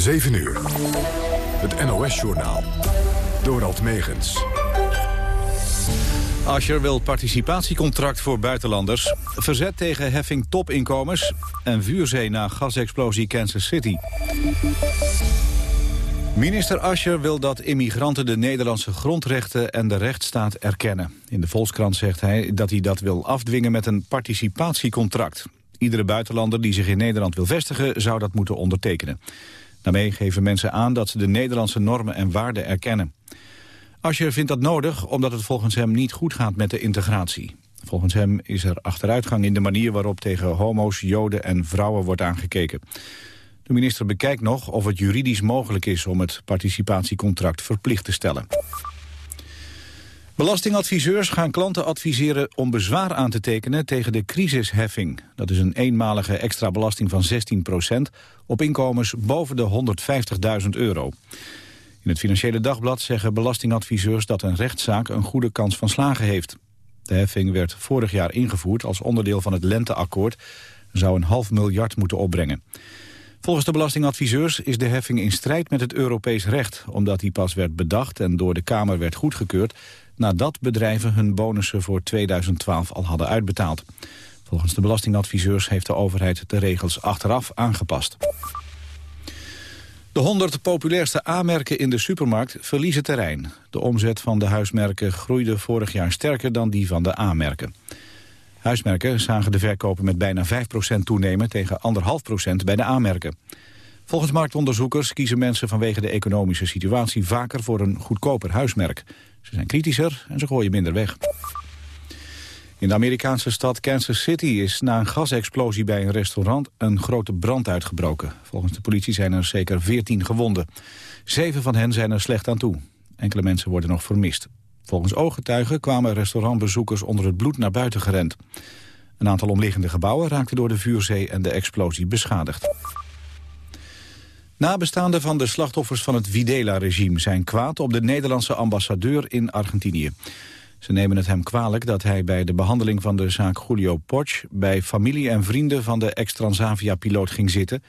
7 uur. Het NOS-journaal. Dorald Megens. Ascher wil participatiecontract voor buitenlanders. Verzet tegen heffing topinkomens. En vuurzee na gasexplosie Kansas City. Minister Ascher wil dat immigranten de Nederlandse grondrechten en de rechtsstaat erkennen. In de Volkskrant zegt hij dat hij dat wil afdwingen met een participatiecontract. Iedere buitenlander die zich in Nederland wil vestigen zou dat moeten ondertekenen. Daarmee geven mensen aan dat ze de Nederlandse normen en waarden erkennen. Ascher vindt dat nodig omdat het volgens hem niet goed gaat met de integratie. Volgens hem is er achteruitgang in de manier waarop tegen homo's, joden en vrouwen wordt aangekeken. De minister bekijkt nog of het juridisch mogelijk is om het participatiecontract verplicht te stellen. Belastingadviseurs gaan klanten adviseren om bezwaar aan te tekenen tegen de crisisheffing. Dat is een eenmalige extra belasting van 16% op inkomens boven de 150.000 euro. In het Financiële Dagblad zeggen belastingadviseurs dat een rechtszaak een goede kans van slagen heeft. De heffing werd vorig jaar ingevoerd als onderdeel van het Lenteakkoord en zou een half miljard moeten opbrengen. Volgens de belastingadviseurs is de heffing in strijd met het Europees recht... omdat die pas werd bedacht en door de Kamer werd goedgekeurd... nadat bedrijven hun bonussen voor 2012 al hadden uitbetaald. Volgens de belastingadviseurs heeft de overheid de regels achteraf aangepast. De 100 populairste A-merken in de supermarkt verliezen terrein. De omzet van de huismerken groeide vorig jaar sterker dan die van de A-merken. Huismerken zagen de verkopen met bijna 5% toenemen tegen 1,5% bij de A-merken. Volgens marktonderzoekers kiezen mensen vanwege de economische situatie vaker voor een goedkoper huismerk. Ze zijn kritischer en ze gooien minder weg. In de Amerikaanse stad Kansas City is na een gasexplosie bij een restaurant een grote brand uitgebroken. Volgens de politie zijn er zeker 14 gewonden. Zeven van hen zijn er slecht aan toe. Enkele mensen worden nog vermist. Volgens ooggetuigen kwamen restaurantbezoekers onder het bloed naar buiten gerend. Een aantal omliggende gebouwen raakten door de vuurzee en de explosie beschadigd. Nabestaanden van de slachtoffers van het Videla-regime zijn kwaad op de Nederlandse ambassadeur in Argentinië. Ze nemen het hem kwalijk dat hij bij de behandeling van de zaak Julio Poch... bij familie en vrienden van de ex-Transavia-piloot ging zitten.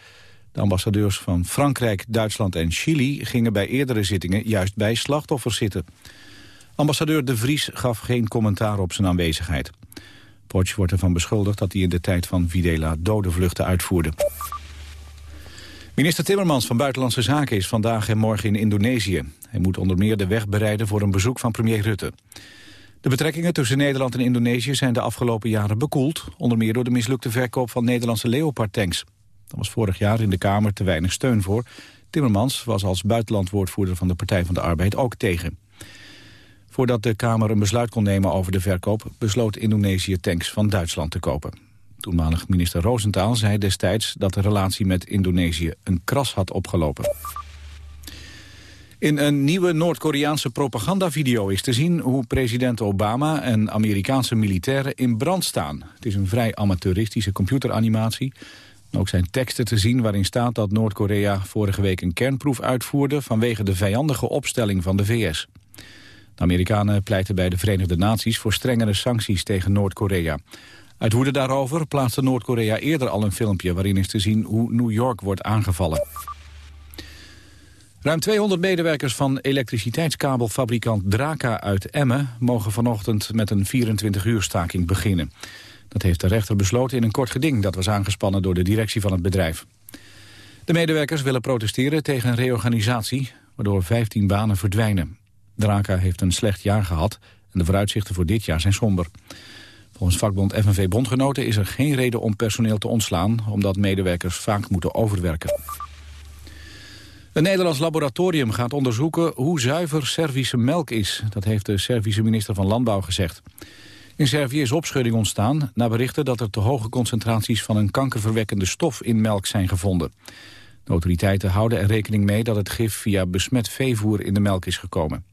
De ambassadeurs van Frankrijk, Duitsland en Chili gingen bij eerdere zittingen juist bij slachtoffers zitten. Ambassadeur De Vries gaf geen commentaar op zijn aanwezigheid. Poch wordt ervan beschuldigd dat hij in de tijd van Videla dode vluchten uitvoerde. Minister Timmermans van Buitenlandse Zaken is vandaag en morgen in Indonesië. Hij moet onder meer de weg bereiden voor een bezoek van premier Rutte. De betrekkingen tussen Nederland en Indonesië zijn de afgelopen jaren bekoeld... onder meer door de mislukte verkoop van Nederlandse Leopard-tanks. Daar was vorig jaar in de Kamer te weinig steun voor. Timmermans was als buitenlandwoordvoerder van de Partij van de Arbeid ook tegen. Voordat de Kamer een besluit kon nemen over de verkoop... besloot Indonesië tanks van Duitsland te kopen. Toenmalig minister Roosentaal zei destijds dat de relatie met Indonesië een kras had opgelopen. In een nieuwe Noord-Koreaanse propagandavideo is te zien hoe president Obama en Amerikaanse militairen in brand staan. Het is een vrij amateuristische computeranimatie. Ook zijn teksten te zien waarin staat dat Noord-Korea vorige week een kernproef uitvoerde vanwege de vijandige opstelling van de VS. De Amerikanen pleiten bij de Verenigde Naties voor strengere sancties tegen Noord-Korea. Uit woede daarover plaatste Noord-Korea eerder al een filmpje... waarin is te zien hoe New York wordt aangevallen. Ruim 200 medewerkers van elektriciteitskabelfabrikant Draka uit Emmen... mogen vanochtend met een 24-uur staking beginnen. Dat heeft de rechter besloten in een kort geding... dat was aangespannen door de directie van het bedrijf. De medewerkers willen protesteren tegen een reorganisatie... waardoor 15 banen verdwijnen. Draka heeft een slecht jaar gehad en de vooruitzichten voor dit jaar zijn somber. Volgens vakbond FNV Bondgenoten is er geen reden om personeel te ontslaan... omdat medewerkers vaak moeten overwerken. Een Nederlands laboratorium gaat onderzoeken hoe zuiver Servische melk is. Dat heeft de Servische minister van Landbouw gezegd. In Servië is opschudding ontstaan na berichten dat er te hoge concentraties van een kankerverwekkende stof in melk zijn gevonden. De autoriteiten houden er rekening mee dat het gif via besmet veevoer in de melk is gekomen.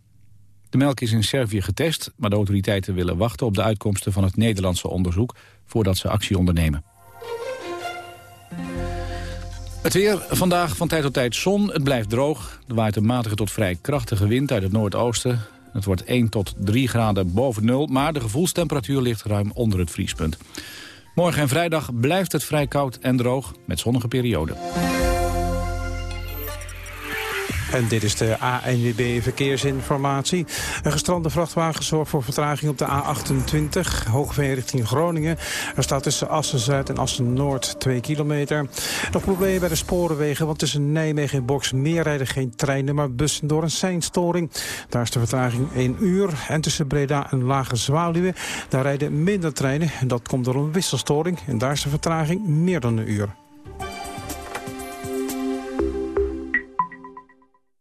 De melk is in Servië getest, maar de autoriteiten willen wachten op de uitkomsten van het Nederlandse onderzoek voordat ze actie ondernemen. Het weer, vandaag van tijd tot tijd zon, het blijft droog. Er waait een matige tot vrij krachtige wind uit het noordoosten. Het wordt 1 tot 3 graden boven nul, maar de gevoelstemperatuur ligt ruim onder het vriespunt. Morgen en vrijdag blijft het vrij koud en droog met zonnige perioden. En dit is de ANWB Verkeersinformatie. Een gestrande vrachtwagen zorgt voor vertraging op de A28, hoogveen richting Groningen. Er staat tussen Assen-Zuid en Assen-Noord 2 kilometer. Nog problemen bij de sporenwegen, want tussen Nijmegen en Boksmeer rijden geen treinen, maar bussen door een seinstoring. Daar is de vertraging 1 uur. En tussen Breda en Lage Zwaluwe, daar rijden minder treinen. En dat komt door een wisselstoring. En daar is de vertraging meer dan een uur.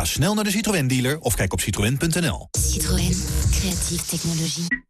Ga snel naar de Citroën dealer of kijk op citroën.nl. Citroën, creatieve technologie.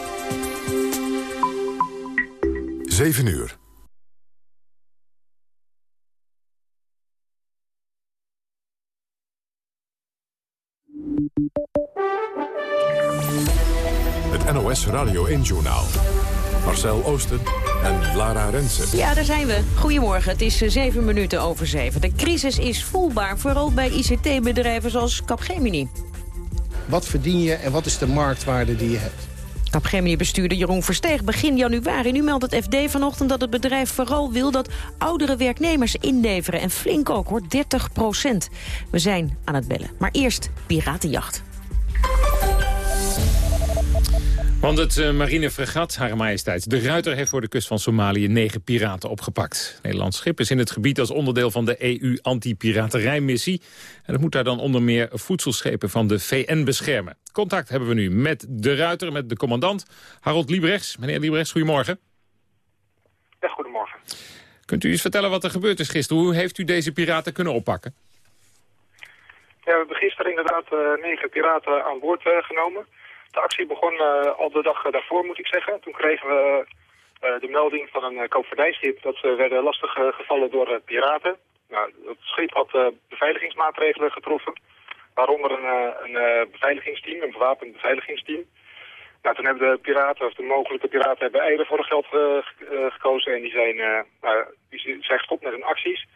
7 uur. Het NOS Radio 1-journaal. Marcel Oosten en Lara Rensen. Ja, daar zijn we. Goedemorgen, het is zeven minuten over zeven. De crisis is voelbaar, vooral bij ICT-bedrijven zoals Capgemini. Wat verdien je en wat is de marktwaarde die je hebt? Capgemini-bestuurder Jeroen Versteeg begin januari. Nu meldt het FD vanochtend dat het bedrijf vooral wil dat oudere werknemers inleveren. En flink ook, hoor, 30 procent. We zijn aan het bellen. Maar eerst piratenjacht. Want het uh, marinefregat, Hare Majesteit, de Ruiter heeft voor de kust van Somalië negen piraten opgepakt. Nederlands schip is in het gebied als onderdeel van de EU-anti-piraterijmissie. En dat moet daar dan onder meer voedselschepen van de VN beschermen. Contact hebben we nu met de Ruiter, met de commandant Harold Liebrechts. Meneer Liebrechts, goedemorgen. Ja, goedemorgen. Kunt u eens vertellen wat er gebeurd is gisteren? Hoe heeft u deze piraten kunnen oppakken? Ja, we hebben gisteren inderdaad uh, negen piraten aan boord uh, genomen. De actie begon uh, al de dag daarvoor, moet ik zeggen. Toen kregen we de melding van een koopvaardijschip dat ze werden lastig gevallen door piraten. Nou, het schip had beveiligingsmaatregelen getroffen. Waaronder een, een beveiligingsteam, een bewapend beveiligingsteam. Nou, toen hebben de piraten, of de mogelijke piraten, hebben eieren voor geld gekozen. En die zijn, nou, die zijn gestopt met hun acties.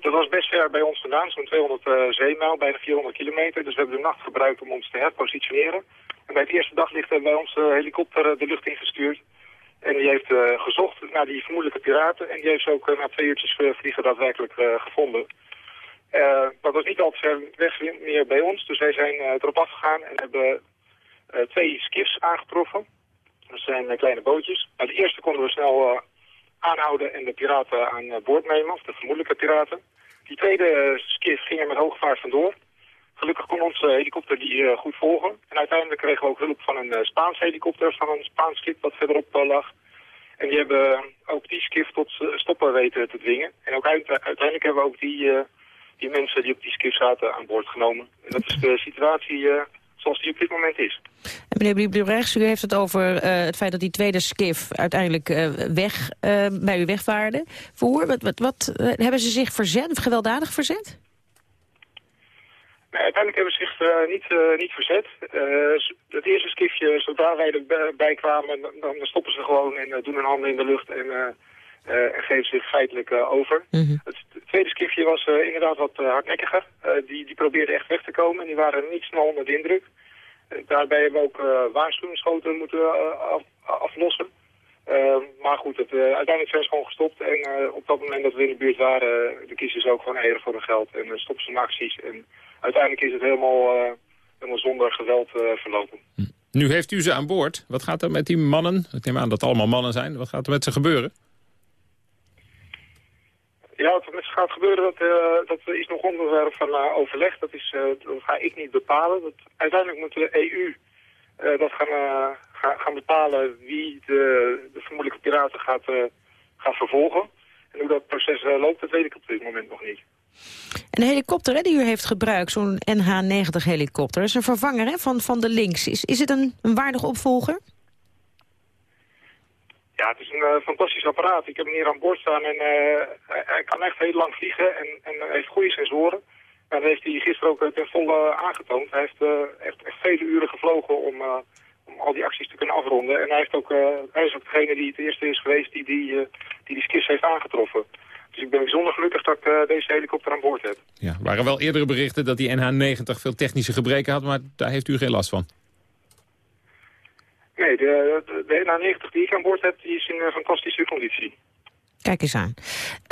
Dat was best ver bij ons vandaan, zo'n 200 uh, zeemijl, bijna 400 kilometer. Dus we hebben de nacht gebruikt om ons te herpositioneren. En bij het eerste daglicht hebben wij onze helikopter de lucht ingestuurd. En die heeft gezocht naar die vermoedelijke piraten. En die heeft ze ook na twee uurtjes vliegen daadwerkelijk gevonden. dat was niet al te ver weg meer bij ons. Dus wij zijn erop afgegaan en hebben twee skiffs aangetroffen. Dat zijn kleine bootjes. Nou, de eerste konden we snel aanhouden en de piraten aan boord nemen, of de vermoedelijke piraten. Die tweede skiff ging er met hoge vaart vandoor. Gelukkig kon onze helikopter die uh, goed volgen. En uiteindelijk kregen we ook hulp van een Spaans helikopter van een Spaans schip dat verderop lag. En die hebben ook die skif tot stoppen weten te dwingen. En ook uiteindelijk hebben we ook die, die mensen die op die skif zaten aan boord genomen. En dat is de situatie zoals die op dit moment is. En meneer Bliebrechts, u heeft het over uh, het feit dat die tweede skif uiteindelijk uh, weg, uh, bij u wegvaarde. Voor wat, wat, wat hebben ze zich verzet, gewelddadig verzet? Nee, uiteindelijk hebben ze zich niet, niet verzet. het eerste skifje, zodra wij erbij kwamen, dan stoppen ze gewoon en doen hun handen in de lucht en, en geven zich feitelijk over. Mm -hmm. Het tweede skifje was inderdaad wat hardnekkiger. die, die probeerden echt weg te komen en die waren niet snel onder de indruk. Daarbij hebben we ook waarschuwingsschoten moeten af, aflossen. Ehm, maar goed, het, uiteindelijk zijn ze gewoon gestopt. En op dat moment dat we in de buurt waren, de kiezen ze ook gewoon eerder voor hun geld. En stoppen ze hun acties. En uiteindelijk is het helemaal, helemaal zonder geweld verlopen. Hm. Nu heeft u ze aan boord. Wat gaat er met die mannen? Ik neem aan dat het allemaal mannen zijn. Wat gaat er met ze gebeuren? Ja, wat er gaat gebeuren, dat, uh, dat is nog onderwerp van uh, overleg. Dat, is, uh, ga ik niet bepalen. Uiteindelijk moet de EU dat gaan, gaan bepalen wie de, de vermoedelijke piraten gaat, gaat vervolgen. En hoe dat proces loopt, dat weet ik op dit moment nog niet. Een helikopter hè, die u heeft gebruikt, zo'n NH-90 helikopter, is een vervanger hè, van, van de Lynx. Is, is het een, een waardige opvolger? Ja, het is een uh, fantastisch apparaat. Ik heb hem hier aan boord staan en uh, hij, kan echt heel lang vliegen en, en heeft goede sensoren. En dat heeft hij gisteren ook ten volle aangetoond. Hij heeft echt, echt, vele uren gevlogen om, om al die acties te kunnen afronden. En hij, heeft ook, hij is ook degene die het eerste is geweest die die, die, skis heeft aangetroffen. Dus ik ben bijzonder gelukkig dat ik deze helikopter aan boord heb. Ja, er waren wel eerdere berichten dat die NH-90 veel technische gebreken had, maar daar heeft u geen last van. Nee, de, de, NH-90 die ik aan boord heb, die is in fantastische conditie. Kijk eens aan.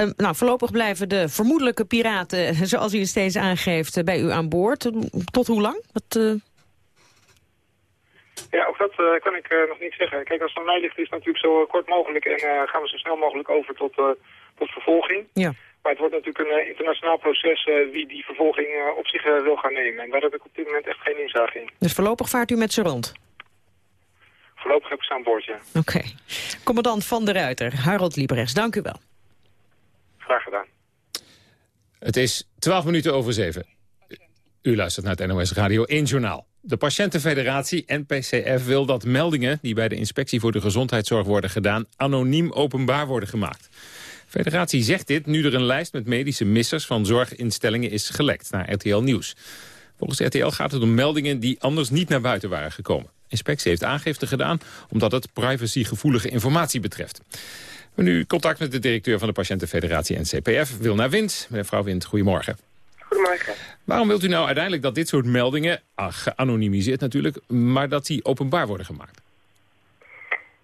Uh, nou, voorlopig blijven de vermoedelijke piraten, zoals u het steeds aangeeft, bij u aan boord. Tot hoe lang? Wat, uh... Ja, ook dat uh, kan ik nog niet zeggen. Kijk, als het aan mij ligt is het natuurlijk zo kort mogelijk en gaan we zo snel mogelijk over tot tot vervolging. Ja. Maar het wordt natuurlijk een internationaal proces wie die vervolging op zich wil gaan nemen. En daar heb ik op dit moment echt geen inzage in. Dus voorlopig vaart u met ze rond? Voorlopig heb ik ze aan boord, ja. Oké. Commandant Van der Ruiter, Harold Liebrechts, dank u wel. Graag gedaan. Het is 12 minuten over 7. U luistert naar het NOS Radio 1 Journaal. De Patiëntenfederatie NPCF wil dat meldingen die bij de Inspectie voor de Gezondheidszorg worden gedaan anoniem openbaar worden gemaakt federatie zegt dit nu er een lijst met medische missers van zorginstellingen is gelekt naar RTL Nieuws. Volgens RTL gaat het om meldingen die anders niet naar buiten waren gekomen. Inspectie heeft aangifte gedaan omdat het privacygevoelige informatie betreft. We nu contact met de directeur van de Patiëntenfederatie NCPF, Wilna Wind. Mevrouw Wind, goedemorgen. Goedemorgen. Waarom wilt u nou uiteindelijk dat dit soort meldingen, ach, geanonimiseerd natuurlijk, maar dat die openbaar worden gemaakt?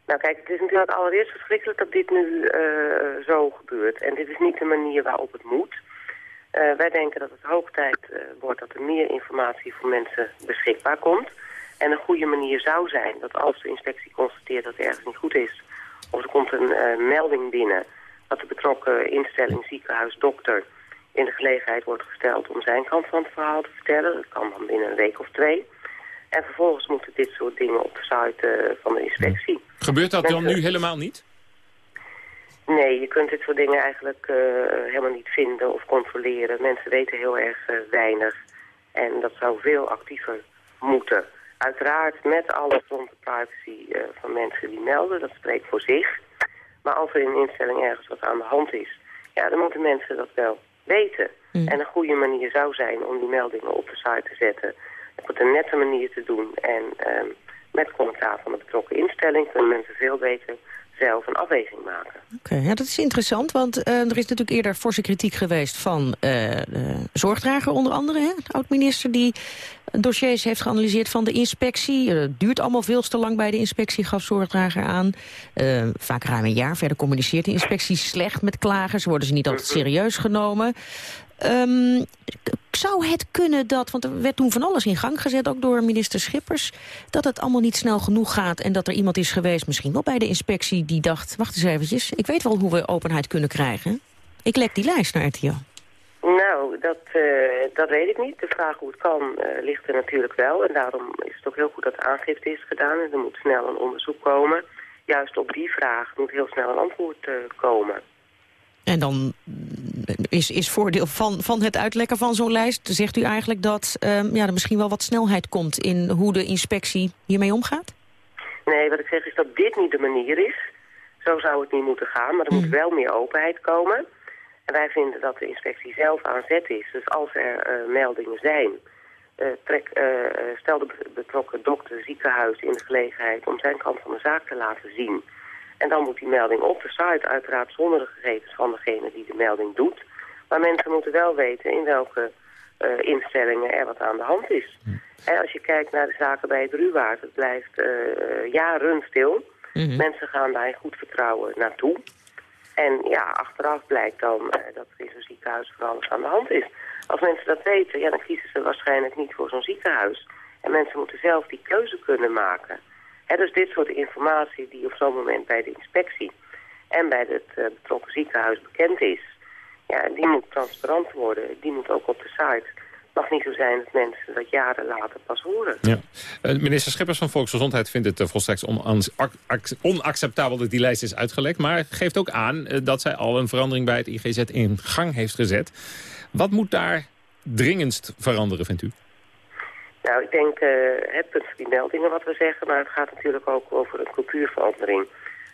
Nou kijk, het is natuurlijk allereerst verschrikkelijk dat dit nu uh, zo gebeurt. En dit is niet de manier waarop het moet. Uh, wij denken dat het hoog tijd uh, wordt dat er meer informatie voor mensen beschikbaar komt. En een goede manier zou zijn dat als de inspectie constateert dat er ergens niet goed is... of er komt een melding binnen dat de betrokken instelling, ziekenhuis, dokter... in de gelegenheid wordt gesteld om zijn kant van het verhaal te vertellen. Dat kan dan binnen een week of twee... En vervolgens moeten dit soort dingen op de site uh, van de inspectie. Gebeurt dat dan nu helemaal niet? Nee, je kunt dit soort dingen eigenlijk uh, helemaal niet vinden of controleren. Mensen weten heel erg uh, weinig. En dat zou veel actiever moeten. Uiteraard met alles rond de privacy van mensen die melden. Dat spreekt voor zich. Maar als er in een instelling ergens wat aan de hand is... ja, dan moeten mensen dat wel weten. Mm. En een goede manier zou zijn om die meldingen op de site te zetten op een nette manier te doen. En um, met commentaar van de betrokken instelling kunnen mensen veel beter zelf een afweging maken. Oké, ja, dat is interessant, want uh, er is natuurlijk eerder forse kritiek geweest van de zorgdrager onder andere. Hè? De oud-minister die dossiers heeft geanalyseerd van de inspectie. Het uh, duurt allemaal veel te lang bij de inspectie, gaf zorgdrager aan. vaak ruim een jaar. Verder communiceert de inspectie slecht met klagers. Worden ze niet altijd serieus genomen. Um, zou het kunnen dat, want er werd toen van alles in gang gezet... ook door minister Schippers, dat het allemaal niet snel genoeg gaat... en dat er iemand is geweest, misschien wel bij de inspectie... die dacht, wacht eens eventjes, ik weet wel hoe we openheid kunnen krijgen. Ik lek die lijst naar RTL. Nou, dat, uh, dat weet ik niet. De vraag hoe het kan uh, ligt er natuurlijk wel. En daarom is het ook heel goed dat de aangifte is gedaan. En er moet snel een onderzoek komen. Juist op die vraag moet heel snel een antwoord uh, komen. En dan is, is voordeel van, van het uitlekken van zo'n lijst... zegt u eigenlijk dat um, ja, er misschien wel wat snelheid komt... in hoe de inspectie hiermee omgaat? Nee, wat ik zeg is dat dit niet de manier is. Zo zou het niet moeten gaan, maar er moet mm. wel meer openheid komen. En wij vinden dat de inspectie zelf aan zet is. Dus als er uh, meldingen zijn... Uh, trek, uh, stel de betrokken dokter, ziekenhuis in de gelegenheid... om zijn kant van de zaak te laten zien... En dan moet die melding op de site, uiteraard zonder de gegevens van degene die de melding doet. Maar mensen moeten wel weten in welke uh, instellingen er wat aan de hand is. Hm. als je kijkt naar de zaken bij het Ruwaard, het blijft uh, jaren stil. Mhm. Mensen gaan daar in goed vertrouwen naartoe. En ja, achteraf blijkt dan dat er in zo'n ziekenhuis voor alles aan de hand is. Als mensen dat weten, ja, dan kiezen ze waarschijnlijk niet voor zo'n ziekenhuis. En mensen moeten zelf die keuze kunnen maken. Dus dit soort informatie die op zo'n moment bij de inspectie en bij het uh, betrokken ziekenhuis bekend is, ja, die moet transparant worden. Die moet ook op de site. Het mag niet zo zijn dat mensen dat jaren later pas horen. Ja. Uh, minister Schippers van Volksgezondheid vindt het uh, volstrekt onacceptabel dat die lijst is uitgelekt. Maar geeft ook aan dat zij al een verandering bij het IGZ in gang heeft gezet. Wat moet daar dringendst veranderen, vindt u? Nou, ik denk het punt van die meldingen wat we zeggen, maar het gaat natuurlijk ook over een cultuurverandering.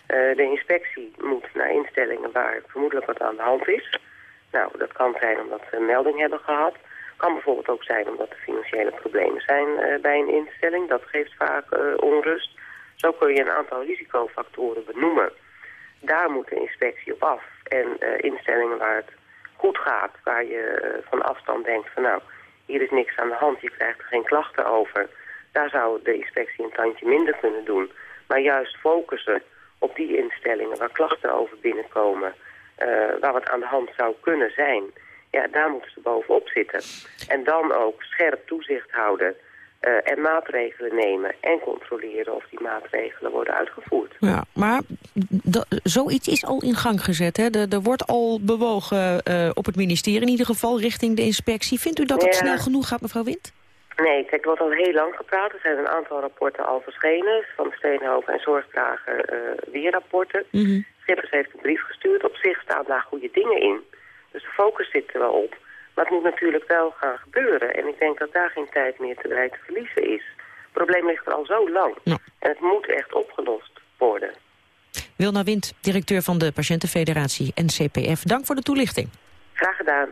Uh, de inspectie moet naar instellingen waar vermoedelijk wat aan de hand is. Nou, dat kan zijn omdat ze een melding hebben gehad. kan bijvoorbeeld ook zijn omdat er financiële problemen zijn uh, bij een instelling. Dat geeft vaak onrust. Zo kun je een aantal risicofactoren benoemen. Daar moet de inspectie op af. En instellingen waar het goed gaat, waar je van afstand denkt van nou hier is niks aan de hand, je krijgt er geen klachten over. Daar zou de inspectie een tandje minder kunnen doen. Maar juist focussen op die instellingen waar klachten over binnenkomen... Uh, waar wat aan de hand zou kunnen zijn... ja, daar moeten ze bovenop zitten. En dan ook scherp toezicht houden... Uh, en maatregelen nemen en controleren of die maatregelen worden uitgevoerd. Ja, maar zoiets is al in gang gezet. Hè? Er, wordt al bewogen uh, op het ministerie, in ieder geval richting de inspectie. Vindt u dat het snel genoeg gaat, mevrouw Wind? Nee, kijk, er wordt al heel lang gepraat. Er zijn een aantal rapporten al verschenen. Van Steenhoven en Zorgdrager uh, weer rapporten. Mm -hmm. Schippers heeft een brief gestuurd. Op zich staan daar goede dingen in. Dus de focus zit er wel op. Maar het moet natuurlijk wel gaan gebeuren. En ik denk dat daar geen tijd meer te bij te verliezen is. Het probleem ligt er al zo lang. En het moet echt opgelost worden. Wilna Wind, directeur van de Patiëntenfederatie NCPF. Dank voor de toelichting. Graag gedaan.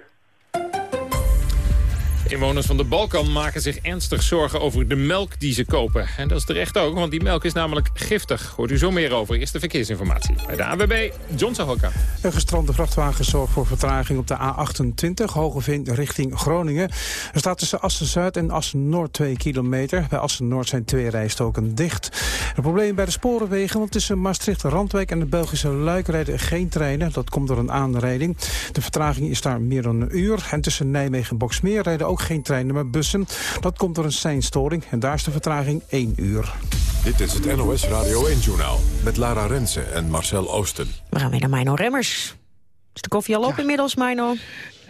Inwoners van de Balkan maken zich ernstig zorgen over de melk die ze kopen. En dat is terecht ook, want die melk is namelijk giftig. Hoort u zo meer over. Eerste verkeersinformatie bij de AWB, John Sahoka. Een gestrande vrachtwagen zorgt voor vertraging op de A28, Hogeveen richting Groningen. Er staat tussen Assen-Zuid en Assen-Noord 2 kilometer. Bij Assen-Noord zijn twee rijstoken dicht. Een probleem bij de sporenwegen, want tussen Maastricht-Randwijk en de Belgische Luik rijden geen treinen. Dat komt door een aanrijding. De vertraging is daar meer dan een uur. En tussen Nijmegen en Boksmeer rijden ook geen treinen, maar bussen. Dat komt door een seinstoring en daar is de vertraging 1 uur. Dit is het NOS Radio 1-journaal met Lara Rensen en Marcel Oosten. We gaan weer naar Mino Remmers. Is de koffie al op inmiddels, Mino?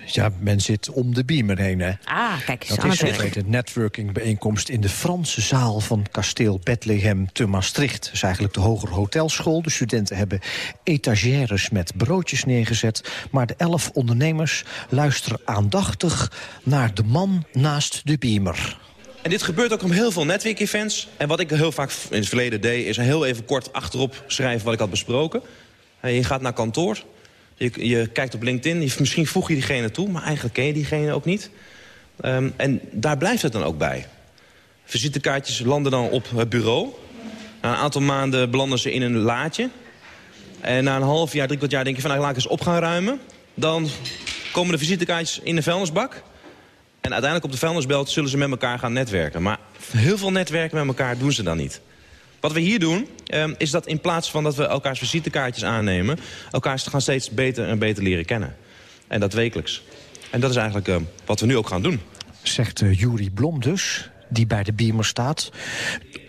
Ja, men zit om de beamer heen, hè. Ah, kijk eens Dat is een networkingbijeenkomst in de Franse zaal van kasteel Bethlehem te Maastricht. Dat is eigenlijk de hogere hotelschool. De studenten hebben etagères met broodjes neergezet. Maar de elf ondernemers luisteren aandachtig naar de man naast de beamer. En dit gebeurt ook om heel veel netwerkevents. En wat ik heel vaak in het verleden deed... is heel even kort achterop schrijven wat ik had besproken. Je gaat naar kantoor. Je, je, kijkt op LinkedIn, je, misschien voeg je diegene toe... maar eigenlijk ken je diegene ook niet. Um, en daar blijft het dan ook bij. Visitekaartjes landen dan op het bureau. Na een aantal maanden belanden ze in een laadje. En na een half jaar, drie kwart jaar denk je van... Nou, laat ik eens op gaan ruimen. Dan komen de visitekaartjes in de vuilnisbak. En uiteindelijk op de vuilnisbelt zullen ze met elkaar gaan netwerken. Maar heel veel netwerken met elkaar doen ze dan niet. Wat we hier doen, um, is dat in plaats van dat we elkaars visitekaartjes aannemen... elkaar gaan steeds beter en beter leren kennen. En dat wekelijks. En dat is eigenlijk uh, wat we nu ook gaan doen. Zegt uh, Juri Blom dus, die bij de Beamer staat.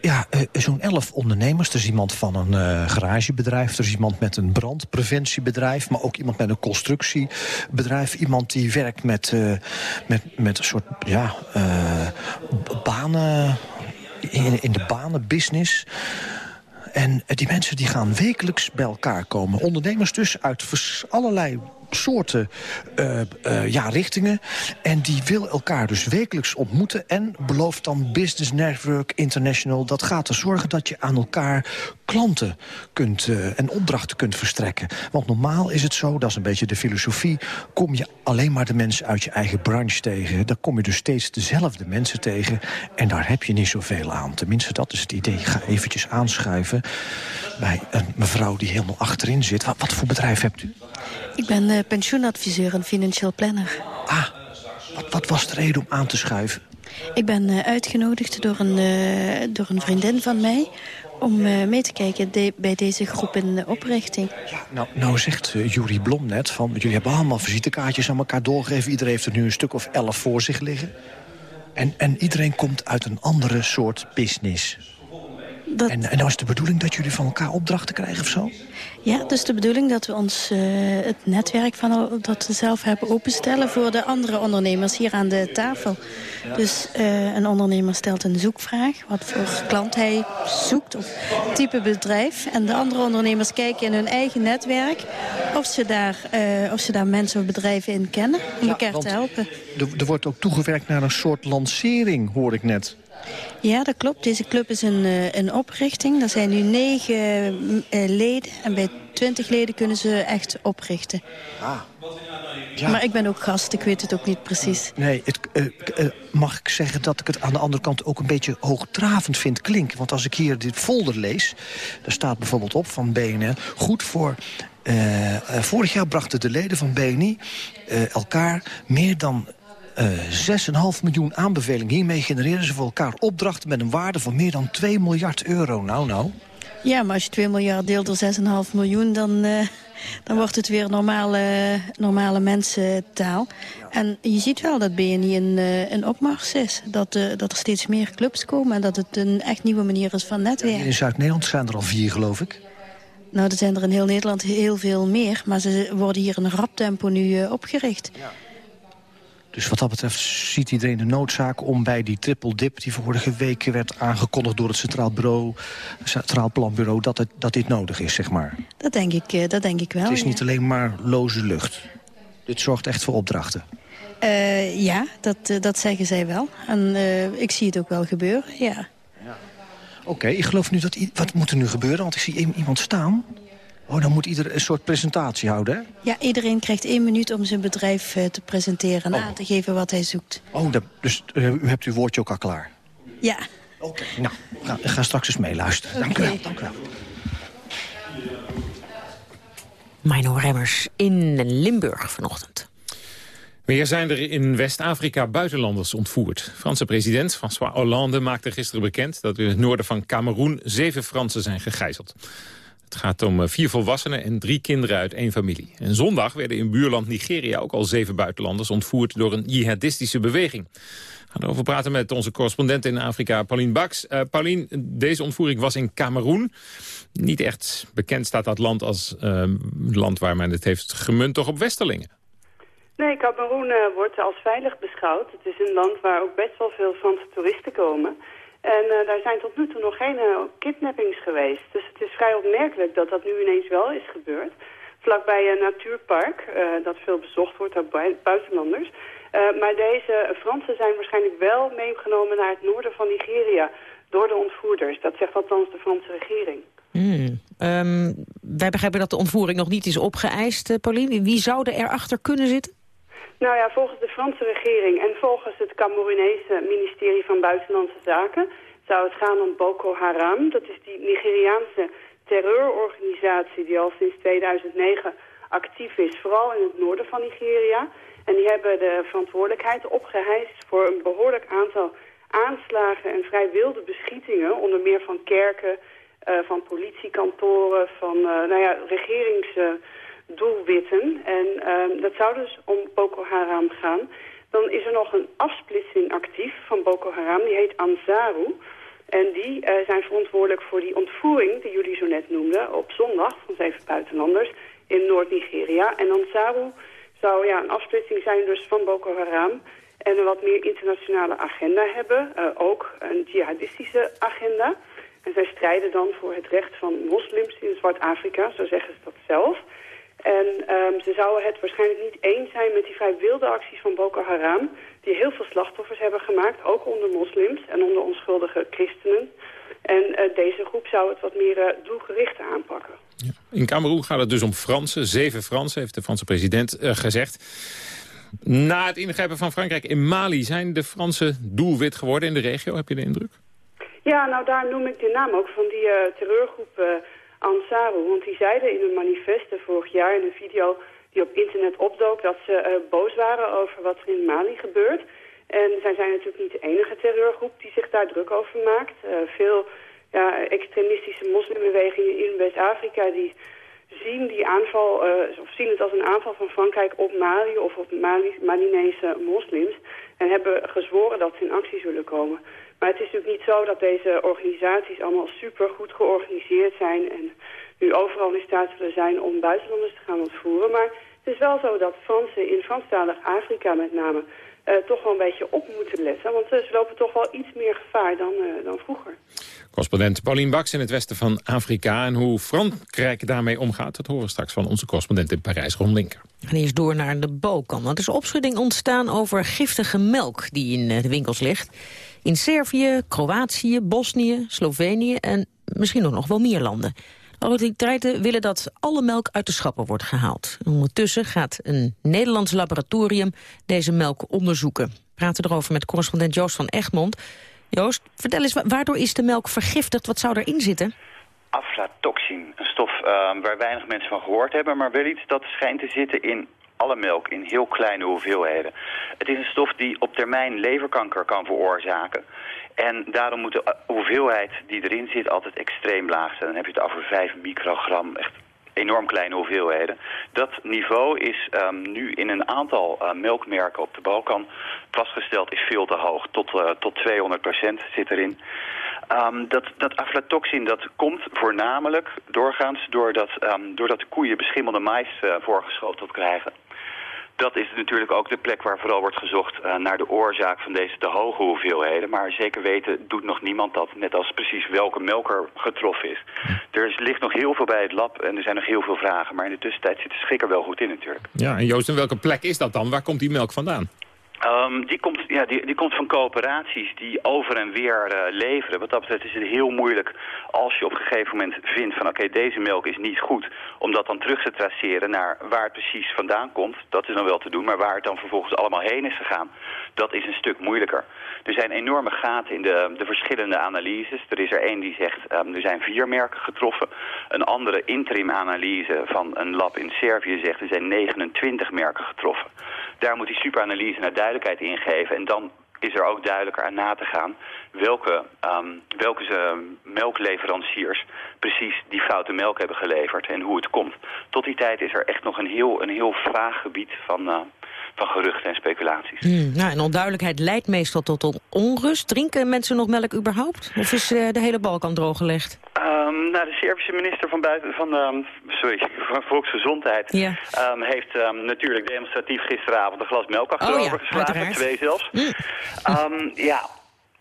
Ja, uh, zo'n elf ondernemers. Er is iemand van een uh, garagebedrijf. Er is iemand met een brandpreventiebedrijf. Maar ook iemand met een constructiebedrijf. Iemand die werkt met, met, met een soort ja, banen in, in de banenbusiness. En die mensen die gaan wekelijks bij elkaar komen. Ondernemers dus uit allerlei soorten uh, uh, ja, richtingen. En die wil elkaar dus wekelijks ontmoeten. En belooft dan Business Network International... dat gaat er zorgen dat je aan elkaar klanten kunt, uh, en opdrachten kunt verstrekken. Want normaal is het zo, dat is een beetje de filosofie... kom je alleen maar de mensen uit je eigen branche tegen. Dan kom je dus steeds dezelfde mensen tegen. En daar heb je niet zoveel aan. Tenminste, dat is het idee. Ik ga eventjes aanschuiven bij een mevrouw die helemaal achterin zit. Wat, wat voor bedrijf hebt u? Ik ben uh, pensioenadviseur en financieel planner. Ah, wat, wat, was de reden om aan te schuiven? Ik ben uh, uitgenodigd door een, uh, door een vriendin van mij... om mee te kijken de, bij deze groep in oprichting. Ja, nou, nou zegt uh, Jurie Blom net van... jullie hebben allemaal visitekaartjes aan elkaar doorgegeven. Iedereen heeft er nu een stuk of elf voor zich liggen. En, en iedereen komt uit een andere soort business. Dat... En, en nou is de bedoeling dat jullie van elkaar opdrachten krijgen of zo? Ja, dus de bedoeling dat we ons uh, het netwerk van dat we zelf hebben openstellen voor de andere ondernemers hier aan de tafel. Dus uh, een ondernemer stelt een zoekvraag, wat voor klant hij zoekt of type bedrijf. En de andere ondernemers kijken in hun eigen netwerk of ze daar, uh, of ze daar mensen of bedrijven in kennen om elkaar te helpen. Er, er wordt ook toegewerkt naar een soort lancering, hoor ik net. Ja, dat klopt. Deze club is een, een oprichting. Er zijn nu negen uh, leden. En bij twintig leden kunnen ze echt oprichten. Ah. Ja. Maar ik ben ook gast, ik weet het ook niet precies. Nee, het, uh, uh, mag ik zeggen dat ik het aan de andere kant ook een beetje hoogdravend vind klinken. Want als ik hier dit folder lees, daar staat bijvoorbeeld op van BNN... goed voor uh, vorig jaar brachten de leden van BNI uh, elkaar meer dan uh, 6,5 miljoen aanbevelingen. Hiermee genereren ze voor elkaar opdrachten met een waarde van meer dan 2 miljard euro. Nou, nou. Ja, maar als je 2 miljard deelt door 6,5 miljoen... dan, uh, dan wordt het weer normale, normale mensentaal. En je ziet wel dat BNI een, een opmars is. Dat, uh, dat er steeds meer clubs komen en dat het een echt nieuwe manier is van netwerken. In Zuid-Nederland zijn er al vier, geloof ik. Nou, er zijn er in heel Nederland heel veel meer. Maar ze worden hier in een rap tempo nu uh, opgericht. Ja. Dus wat dat betreft ziet iedereen de noodzaak om bij die triple dip... die vorige week werd aangekondigd door het Centraal, Bureau, Centraal Planbureau... Dat, het, dat dit nodig is, zeg maar. Dat denk ik, dat denk ik wel, Het is niet alleen maar loze lucht. Dit zorgt echt voor opdrachten. Uh, ja, dat, uh, dat zeggen zij wel. En uh, ik zie het ook wel gebeuren, ja. ja. Oké, okay, ik geloof nu dat... Wat moet er nu gebeuren? Want ik zie iemand staan... Oh, dan moet ieder een soort presentatie houden, hè? Ja, iedereen krijgt één minuut om zijn bedrijf uh, te presenteren... en oh. aan te geven wat hij zoekt. Oh, dat, dus uh, u hebt uw woordje ook al klaar? Ja. Oké, okay, nou, nou, ik ga straks eens meeluisteren. Okay. Dank u wel, dank u wel. Mino Remmers in Limburg vanochtend. Weer zijn er in West-Afrika buitenlanders ontvoerd. Franse president François Hollande maakte gisteren bekend... dat in het noorden van Cameroen zeven Fransen zijn gegijzeld. Het gaat om vier volwassenen en drie kinderen uit één familie. En zondag werden in buurland Nigeria ook al zeven buitenlanders ontvoerd door een jihadistische beweging. We gaan erover praten met onze correspondent in Afrika, Pauline Baks. Uh, Pauline, deze ontvoering was in Cameroen. Niet echt bekend staat dat land als uh, land waar men het heeft gemunt, toch op Westerlingen? Nee, Cameroen uh, wordt als veilig beschouwd. Het is een land waar ook best wel veel Franse toeristen komen... En uh, daar zijn tot nu toe nog geen uh, kidnappings geweest. Dus het is vrij opmerkelijk dat dat nu ineens wel is gebeurd. Vlakbij een natuurpark, uh, dat veel bezocht wordt door buitenlanders. maar deze Fransen zijn waarschijnlijk wel meegenomen naar het noorden van Nigeria... door de ontvoerders. Dat zegt althans de Franse regering. Mm. Um, wij begrijpen dat de ontvoering nog niet is opgeëist, Pauline. Wie zou er erachter kunnen zitten? Nou ja, volgens de Franse regering en volgens het Cameroenese ministerie van Buitenlandse Zaken zou het gaan om Boko Haram. Dat is die Nigeriaanse terreurorganisatie die al sinds 2009 actief is, vooral in het noorden van Nigeria. En die hebben de verantwoordelijkheid opgeheist voor een behoorlijk aantal aanslagen en vrij wilde beschietingen, onder meer van kerken, uh, van politiekantoren, van uh, nou ja, regerings... doelwitten. En uh, dat zou dus om Boko Haram gaan. Dan is er nog een afsplitsing actief van Boko Haram. Die heet Ansaru. En die uh, zijn verantwoordelijk voor die ontvoering die jullie zo net noemden... op zondag van zeven buitenlanders in Noord-Nigeria. En Ansaru zou ja, een afsplitsing zijn dus van Boko Haram... en een wat meer internationale agenda hebben. Uh, ook een jihadistische agenda. En zij strijden dan voor het recht van moslims in Zwart-Afrika, zo zeggen ze dat zelf... En um, ze zouden het waarschijnlijk niet eens zijn met die vrij wilde acties van Boko Haram... die heel veel slachtoffers hebben gemaakt, ook onder moslims en onder onschuldige christenen. En uh, deze groep zou het wat meer uh, doelgericht aanpakken. Ja. In Cameroen gaat het dus om Fransen, zeven Fransen, heeft de Franse president uh, gezegd. Na het ingrijpen van Frankrijk in Mali zijn de Fransen doelwit geworden in de regio, heb je de indruk? Ja, nou daar noem ik de naam ook van die terreurgroep Ansaru. Want die zeiden in een manifeste vorig jaar in een video die op internet opdook... dat ze uh, boos waren over wat er in Mali gebeurt. En zij zijn natuurlijk niet de enige terreurgroep die zich daar druk over maakt. Uh, veel ja, extremistische moslimbewegingen in West-Afrika... die zien die aanval, uh, of zien het als een aanval van Frankrijk op Mali of op Mali, Malinese moslims. En hebben gezworen dat ze in actie zullen komen. Maar het is natuurlijk niet zo dat deze organisaties allemaal super goed georganiseerd zijn... en nu overal in staat zullen zijn om buitenlanders te gaan ontvoeren. Maar het is wel zo dat Fransen in Franstalig Afrika met name... Uh, toch wel een beetje op moeten letten. Want uh, ze lopen toch wel iets meer gevaar dan, uh, dan vroeger. Correspondent Paulien Baks in het westen van Afrika. En hoe Frankrijk daarmee omgaat, dat horen we straks van onze correspondent in Parijs, Ron Linker. En eerst door naar de Balkan. Want er is opschudding ontstaan over giftige melk die in de winkels ligt. In Servië, Kroatië, Bosnië, Slovenië en misschien nog wel meer landen. Autoriteiten willen dat alle melk uit de schappen wordt gehaald. Ondertussen gaat een Nederlands laboratorium deze melk onderzoeken. We praten erover met correspondent Joost van Egmond. Joost, vertel eens, waardoor is de melk vergiftigd? Wat zou erin zitten? Aflatoxin, een stof uh, waar weinig mensen van gehoord hebben... maar wel iets dat schijnt te zitten in alle melk in heel kleine hoeveelheden. Het is een stof die op termijn leverkanker kan veroorzaken. En daarom moet de hoeveelheid die erin zit altijd extreem laag zijn. Dan heb je het over 5 microgram, echt enorm kleine hoeveelheden. Dat niveau is um, nu in een aantal uh, melkmerken op de Balkan vastgesteld is veel te hoog. Tot, uh, tot 200 procent zit erin. Um, dat, dat aflatoxin dat komt voornamelijk doorgaans doordat, um, doordat de koeien beschimmelde mais uh, voorgeschoteld krijgen dat is natuurlijk ook de plek waar vooral wordt gezocht uh, naar de oorzaak van deze te hoge hoeveelheden. Maar zeker weten doet nog niemand dat, net als precies welke melker getroffen is. Er ligt nog heel veel bij het lab en er zijn nog heel veel vragen. Maar in de tussentijd zit de schik wel goed in natuurlijk. Ja, en Joost, en welke plek is dat dan? Waar komt die melk vandaan? Um, die, komt, ja, die, die komt van coöperaties die over en weer uh, leveren. Wat dat betreft is het heel moeilijk als je op een gegeven moment vindt van oké, deze melk is niet goed. Om dat dan terug te traceren naar waar het precies vandaan komt. Dat is dan wel te doen, maar waar het dan vervolgens allemaal heen is gegaan. Dat is een stuk moeilijker. Er zijn enorme gaten in de, de verschillende analyses. Er is er één die zegt um, er zijn vier merken getroffen. Een andere interim analyse van een lab in Servië zegt er zijn 29 merken getroffen. Daar moet die superanalyse naar duidelijkheid ingeven. En dan is er ook duidelijker aan na te gaan welke, um, welke ze, melkleveranciers precies die foute melk hebben geleverd en hoe het komt. Tot die tijd is er echt nog een heel, een heel vaag gebied van, uh, van geruchten en speculaties. Hmm, nou, en onduidelijkheid leidt meestal tot onrust. Drinken mensen nog melk überhaupt? Of is uh, de hele Balkan drooggelegd? Um, nou, de Servische minister van, buiten, van, um, sorry, van Volksgezondheid ja. um, heeft natuurlijk demonstratief gisteravond een glas melk achterover oh, ja, geslagen. Twee zelfs. Mm. ja,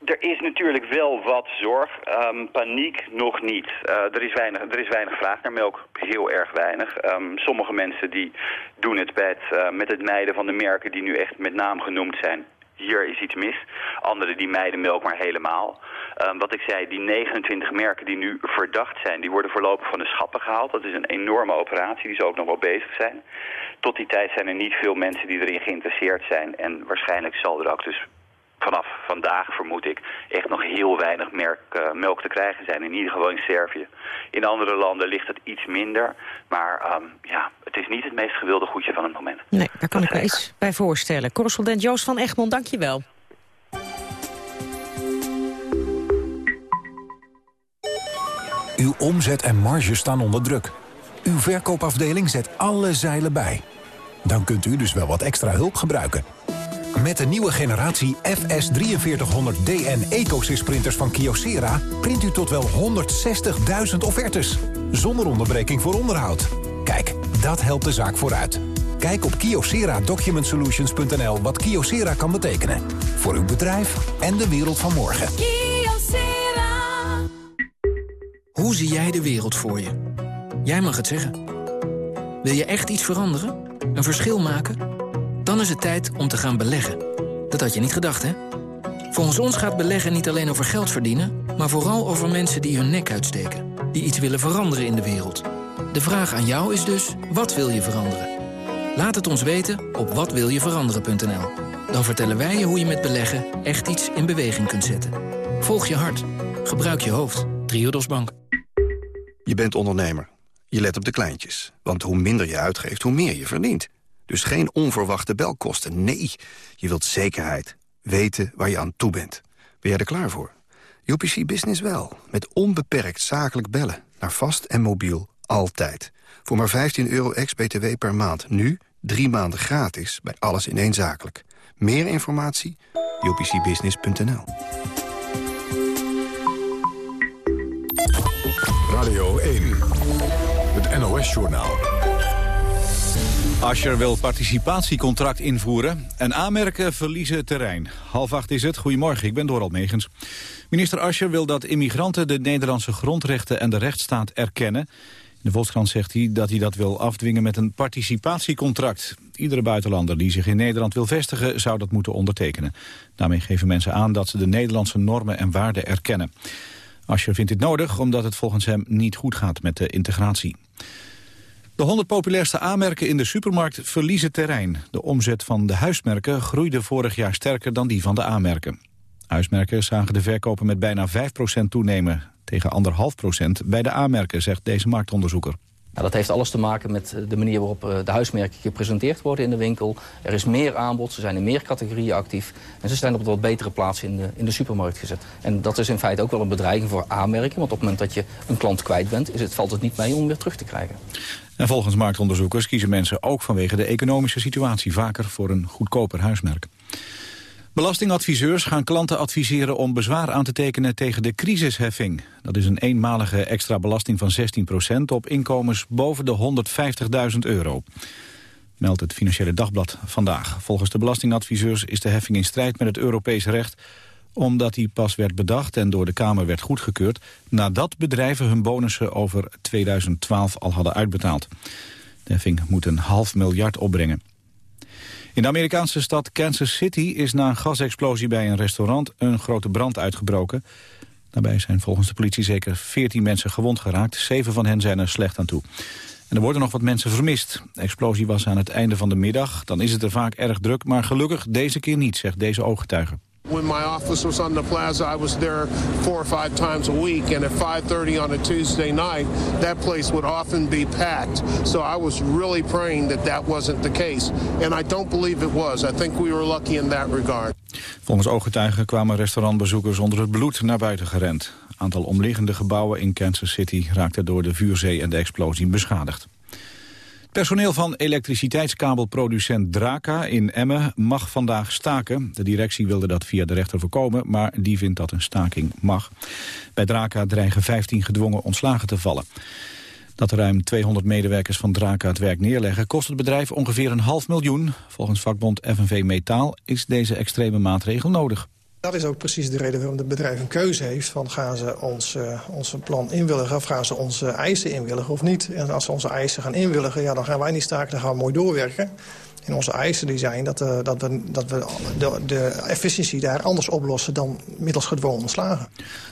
er is natuurlijk wel wat zorg. Um, paniek nog niet. Uh, er, is weinig, er is weinig vraag naar melk. Heel erg weinig. Um, sommige mensen die doen het met, uh, met het mijden van de merken die nu echt met naam genoemd zijn. Hier is iets mis. Anderen die mijden melk maar helemaal. Um, wat ik zei, die 29 merken die nu verdacht zijn... die worden voorlopig van de schappen gehaald. Dat is een enorme operatie, die ze ook nog wel bezig zijn. Tot die tijd zijn er niet veel mensen die erin geïnteresseerd zijn. En waarschijnlijk zal er ook dus vanaf vandaag, vermoed ik, echt nog heel weinig merk, uh, melk te krijgen zijn. In ieder geval in Servië. In andere landen ligt het iets minder. Maar um, ja, het is niet het meest gewilde goedje van het moment. Nee, daar kan ik me iets bij voorstellen. Correspondent Joost van Egmond, dank je wel. Uw omzet en marge staan onder druk. Uw verkoopafdeling zet alle zeilen bij. Dan kunt u dus wel wat extra hulp gebruiken. Met de nieuwe generatie FS4300DN EcoSys printers van Kyocera... print u tot wel 160.000 offertes. Zonder onderbreking voor onderhoud. Kijk, dat helpt de zaak vooruit. Kijk op kyocera-document-solutions.nl wat Kyocera kan betekenen. Voor uw bedrijf en de wereld van morgen. Kyocera. Hoe zie jij de wereld voor je? Jij mag het zeggen. Wil je echt iets veranderen? Een verschil maken? Dan is het tijd om te gaan beleggen. Dat had je niet gedacht, hè? Volgens ons gaat beleggen niet alleen over geld verdienen... maar vooral over mensen die hun nek uitsteken. Die iets willen veranderen in de wereld. De vraag aan jou is dus, wat wil je veranderen? Laat het ons weten op watwiljeveranderen.nl. Dan vertellen wij je hoe je met beleggen echt iets in beweging kunt zetten. Volg je hart. Gebruik je hoofd. Triodos Bank. Je bent ondernemer. Je let op de kleintjes. Want hoe minder je uitgeeft, hoe meer je verdient. Dus geen onverwachte belkosten. Nee, je wilt zekerheid. Weten waar je aan toe bent. Ben jij er klaar voor? UPC Business wel, met onbeperkt zakelijk bellen. Naar vast en mobiel, altijd. Voor maar 15 euro ex-BTW per maand. Nu drie maanden gratis bij alles in één zakelijk. Meer informatie? upcbusiness.nl Radio 1, het NOS-journaal. Ascher wil participatiecontract invoeren en aanmerken verliezen terrein. Half acht is het. Goedemorgen, ik ben Doral Megens. Minister Ascher wil dat immigranten de Nederlandse grondrechten en de rechtsstaat erkennen. In de Volkskrant zegt hij dat hij dat wil afdwingen met een participatiecontract. Iedere buitenlander die zich in Nederland wil vestigen zou dat moeten ondertekenen. Daarmee geven mensen aan dat ze de Nederlandse normen en waarden erkennen. Ascher vindt dit nodig omdat het volgens hem niet goed gaat met de integratie. De 100 populairste aanmerken in de supermarkt verliezen terrein. De omzet van de huismerken groeide vorig jaar sterker dan die van de aanmerken. Huismerken zagen de verkopen met bijna 5% toenemen... tegen 1,5% bij de aanmerken, zegt deze marktonderzoeker. Nou, dat heeft alles te maken met de manier waarop eh, de huismerken gepresenteerd worden in de winkel. Er is meer aanbod, ze zijn in meer categorieën actief. En ze zijn op een wat betere plaats in de, in de supermarkt gezet. En dat is in feite ook wel een bedreiging voor aanmerken. Want op het moment dat je een klant kwijt bent, is het, valt het niet mee om weer terug te krijgen. En volgens marktonderzoekers kiezen mensen ook vanwege de economische situatie vaker voor een goedkoper huismerk. Belastingadviseurs gaan klanten adviseren om bezwaar aan te tekenen tegen de crisisheffing. Dat is een eenmalige extra belasting van 16% op inkomens boven de 150.000 euro. Meldt het Financiële Dagblad vandaag. Volgens de belastingadviseurs is de heffing in strijd met het Europees recht omdat die pas werd bedacht en door de Kamer werd goedgekeurd... nadat bedrijven hun bonussen over 2012 al hadden uitbetaald. De heffing moet een half miljard opbrengen. In de Amerikaanse stad Kansas City is na een gasexplosie bij een restaurant een grote brand uitgebroken. Daarbij zijn volgens de politie zeker 14 mensen gewond geraakt. Zeven van hen zijn er slecht aan toe. En er worden nog wat mensen vermist. De explosie was aan het einde van de middag. Dan is het er vaak erg druk, maar gelukkig deze keer niet, zegt deze ooggetuige. When my office was on the plaza, I was there four or five times a week, and at 5:30 on a Tuesday night, that place would often be packed. So I was really praying that that wasn't the case, and I don't believe it was. I think we were lucky in that regard. Volgens ooggetuigen kwamen restaurantbezoekers onder het bloed naar buiten gerend. Aantal omliggende gebouwen in Kansas City raakte door de vuurzee en de explosie beschadigd. Personeel van elektriciteitskabelproducent Draka in Emmen mag vandaag staken. De directie wilde dat via de rechter voorkomen, maar die vindt dat een staking mag. Bij Draka dreigen 15 gedwongen ontslagen te vallen. Dat ruim 200 medewerkers van Draka het werk neerleggen... kost het bedrijf ongeveer een half miljoen. Volgens vakbond FNV Metaal is deze extreme maatregel nodig. Dat is ook precies de reden waarom het bedrijf een keuze heeft... van gaan ze ons, uh, plan inwilligen of gaan ze onze eisen inwilligen of niet. En als ze onze eisen gaan inwilligen, ja, dan gaan wij niet staken, dan gaan we mooi doorwerken. En onze eisen die zijn dat, dat we, dat we de, de efficiëntie daar anders oplossen... dan middels gedwongen ontslagen.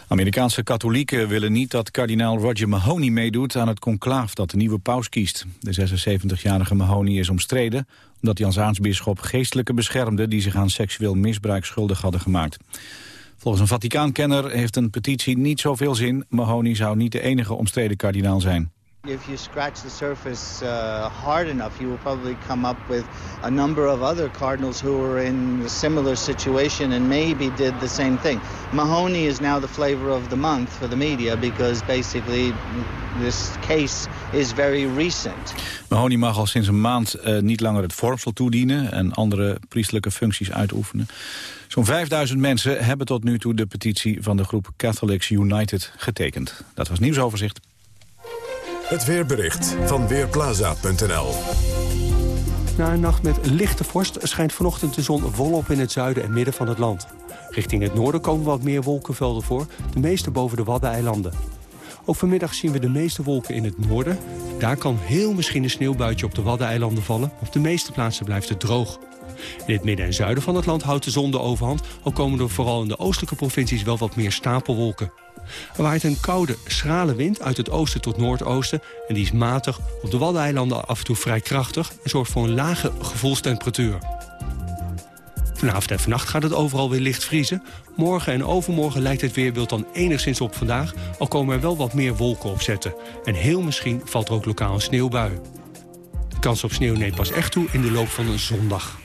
Amerikaanse katholieken willen niet dat kardinaal Roger Mahoney meedoet... aan het conclaaf dat de nieuwe paus kiest. De 76-jarige Mahoney is omstreden omdat hij als aartsbisschop geestelijke beschermde... die zich aan seksueel misbruik schuldig hadden gemaakt. Volgens een Vaticaankenner heeft een petitie niet zoveel zin. Mahoney zou niet de enige omstreden kardinaal zijn. If you scratch the surface uh, hard enough, you will probably come up with a number of other cardinals who were in a similar situation and maybe did the same thing. Mahoney is now the flavor of the month for the media because basically this case is very recent. Mahoney mag al sinds een maand uh, niet langer het vormsel toedienen en andere priestelijke functies uitoefenen. Zo'n 5000 mensen hebben tot nu toe de petitie van de groep Catholics United getekend. Dat was nieuwsoverzicht. Het weerbericht van Weerplaza.nl Na een nacht met lichte vorst schijnt vanochtend de zon volop in het zuiden en midden van het land. Richting het noorden komen wat meer wolkenvelden voor, de meeste boven de Waddeneilanden. Ook vanmiddag zien we de meeste wolken in het noorden. Daar kan heel misschien een sneeuwbuitje op de Waddeneilanden vallen. Op de meeste plaatsen blijft het droog. In het midden en zuiden van het land houdt de zon de overhand... al komen er vooral in de oostelijke provincies wel wat meer stapelwolken. Er waait een koude, schrale wind uit het oosten tot noordoosten... en die is matig, op de Waddeneilanden af en toe vrij krachtig... en zorgt voor een lage gevoelstemperatuur. Vanavond en vannacht gaat het overal weer licht vriezen. Morgen en overmorgen lijkt het weerbeeld dan enigszins op vandaag... al komen er wel wat meer wolken op zetten. En heel misschien valt er ook lokaal een sneeuwbui. De kans op sneeuw neemt pas echt toe in de loop van een zondag.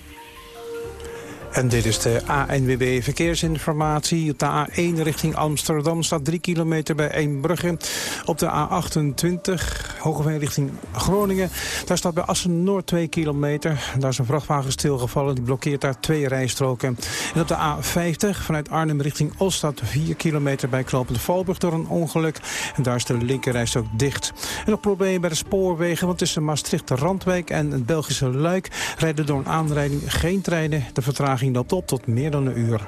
En dit is de ANWB Verkeersinformatie. Op de A1 richting Amsterdam staat 3 kilometer bij Eembrugge. Op de A28 Hogeveen richting Groningen. Daar staat bij Assen-Noord 2 kilometer. Daar is een vrachtwagen stilgevallen. Die blokkeert daar twee rijstroken. En op de A50 vanuit Arnhem richting Oost staat 4 kilometer bij Klopende Valburg door een ongeluk. En daar is de linkerrijstrook dicht. En nog problemen bij de spoorwegen. Want tussen Maastricht-Randwijk en het Belgische Luik rijden door een aanrijding geen treinen. De vertraging loopt op tot meer dan een uur.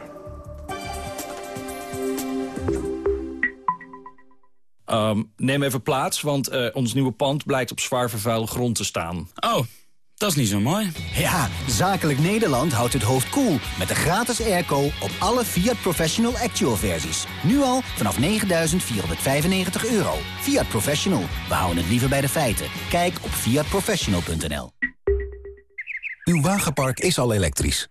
Um, neem even plaats, want uh, ons nieuwe pand blijkt op zwaar vervuilde grond te staan. Oh, dat is niet zo mooi. Ja, Zakelijk Nederland houdt het hoofd koel cool met de gratis airco op alle Fiat Professional Actual versies. Nu al vanaf 9.495 euro. Fiat Professional, we houden het liever bij de feiten. Kijk op fiatprofessional.nl Uw wagenpark is al elektrisch.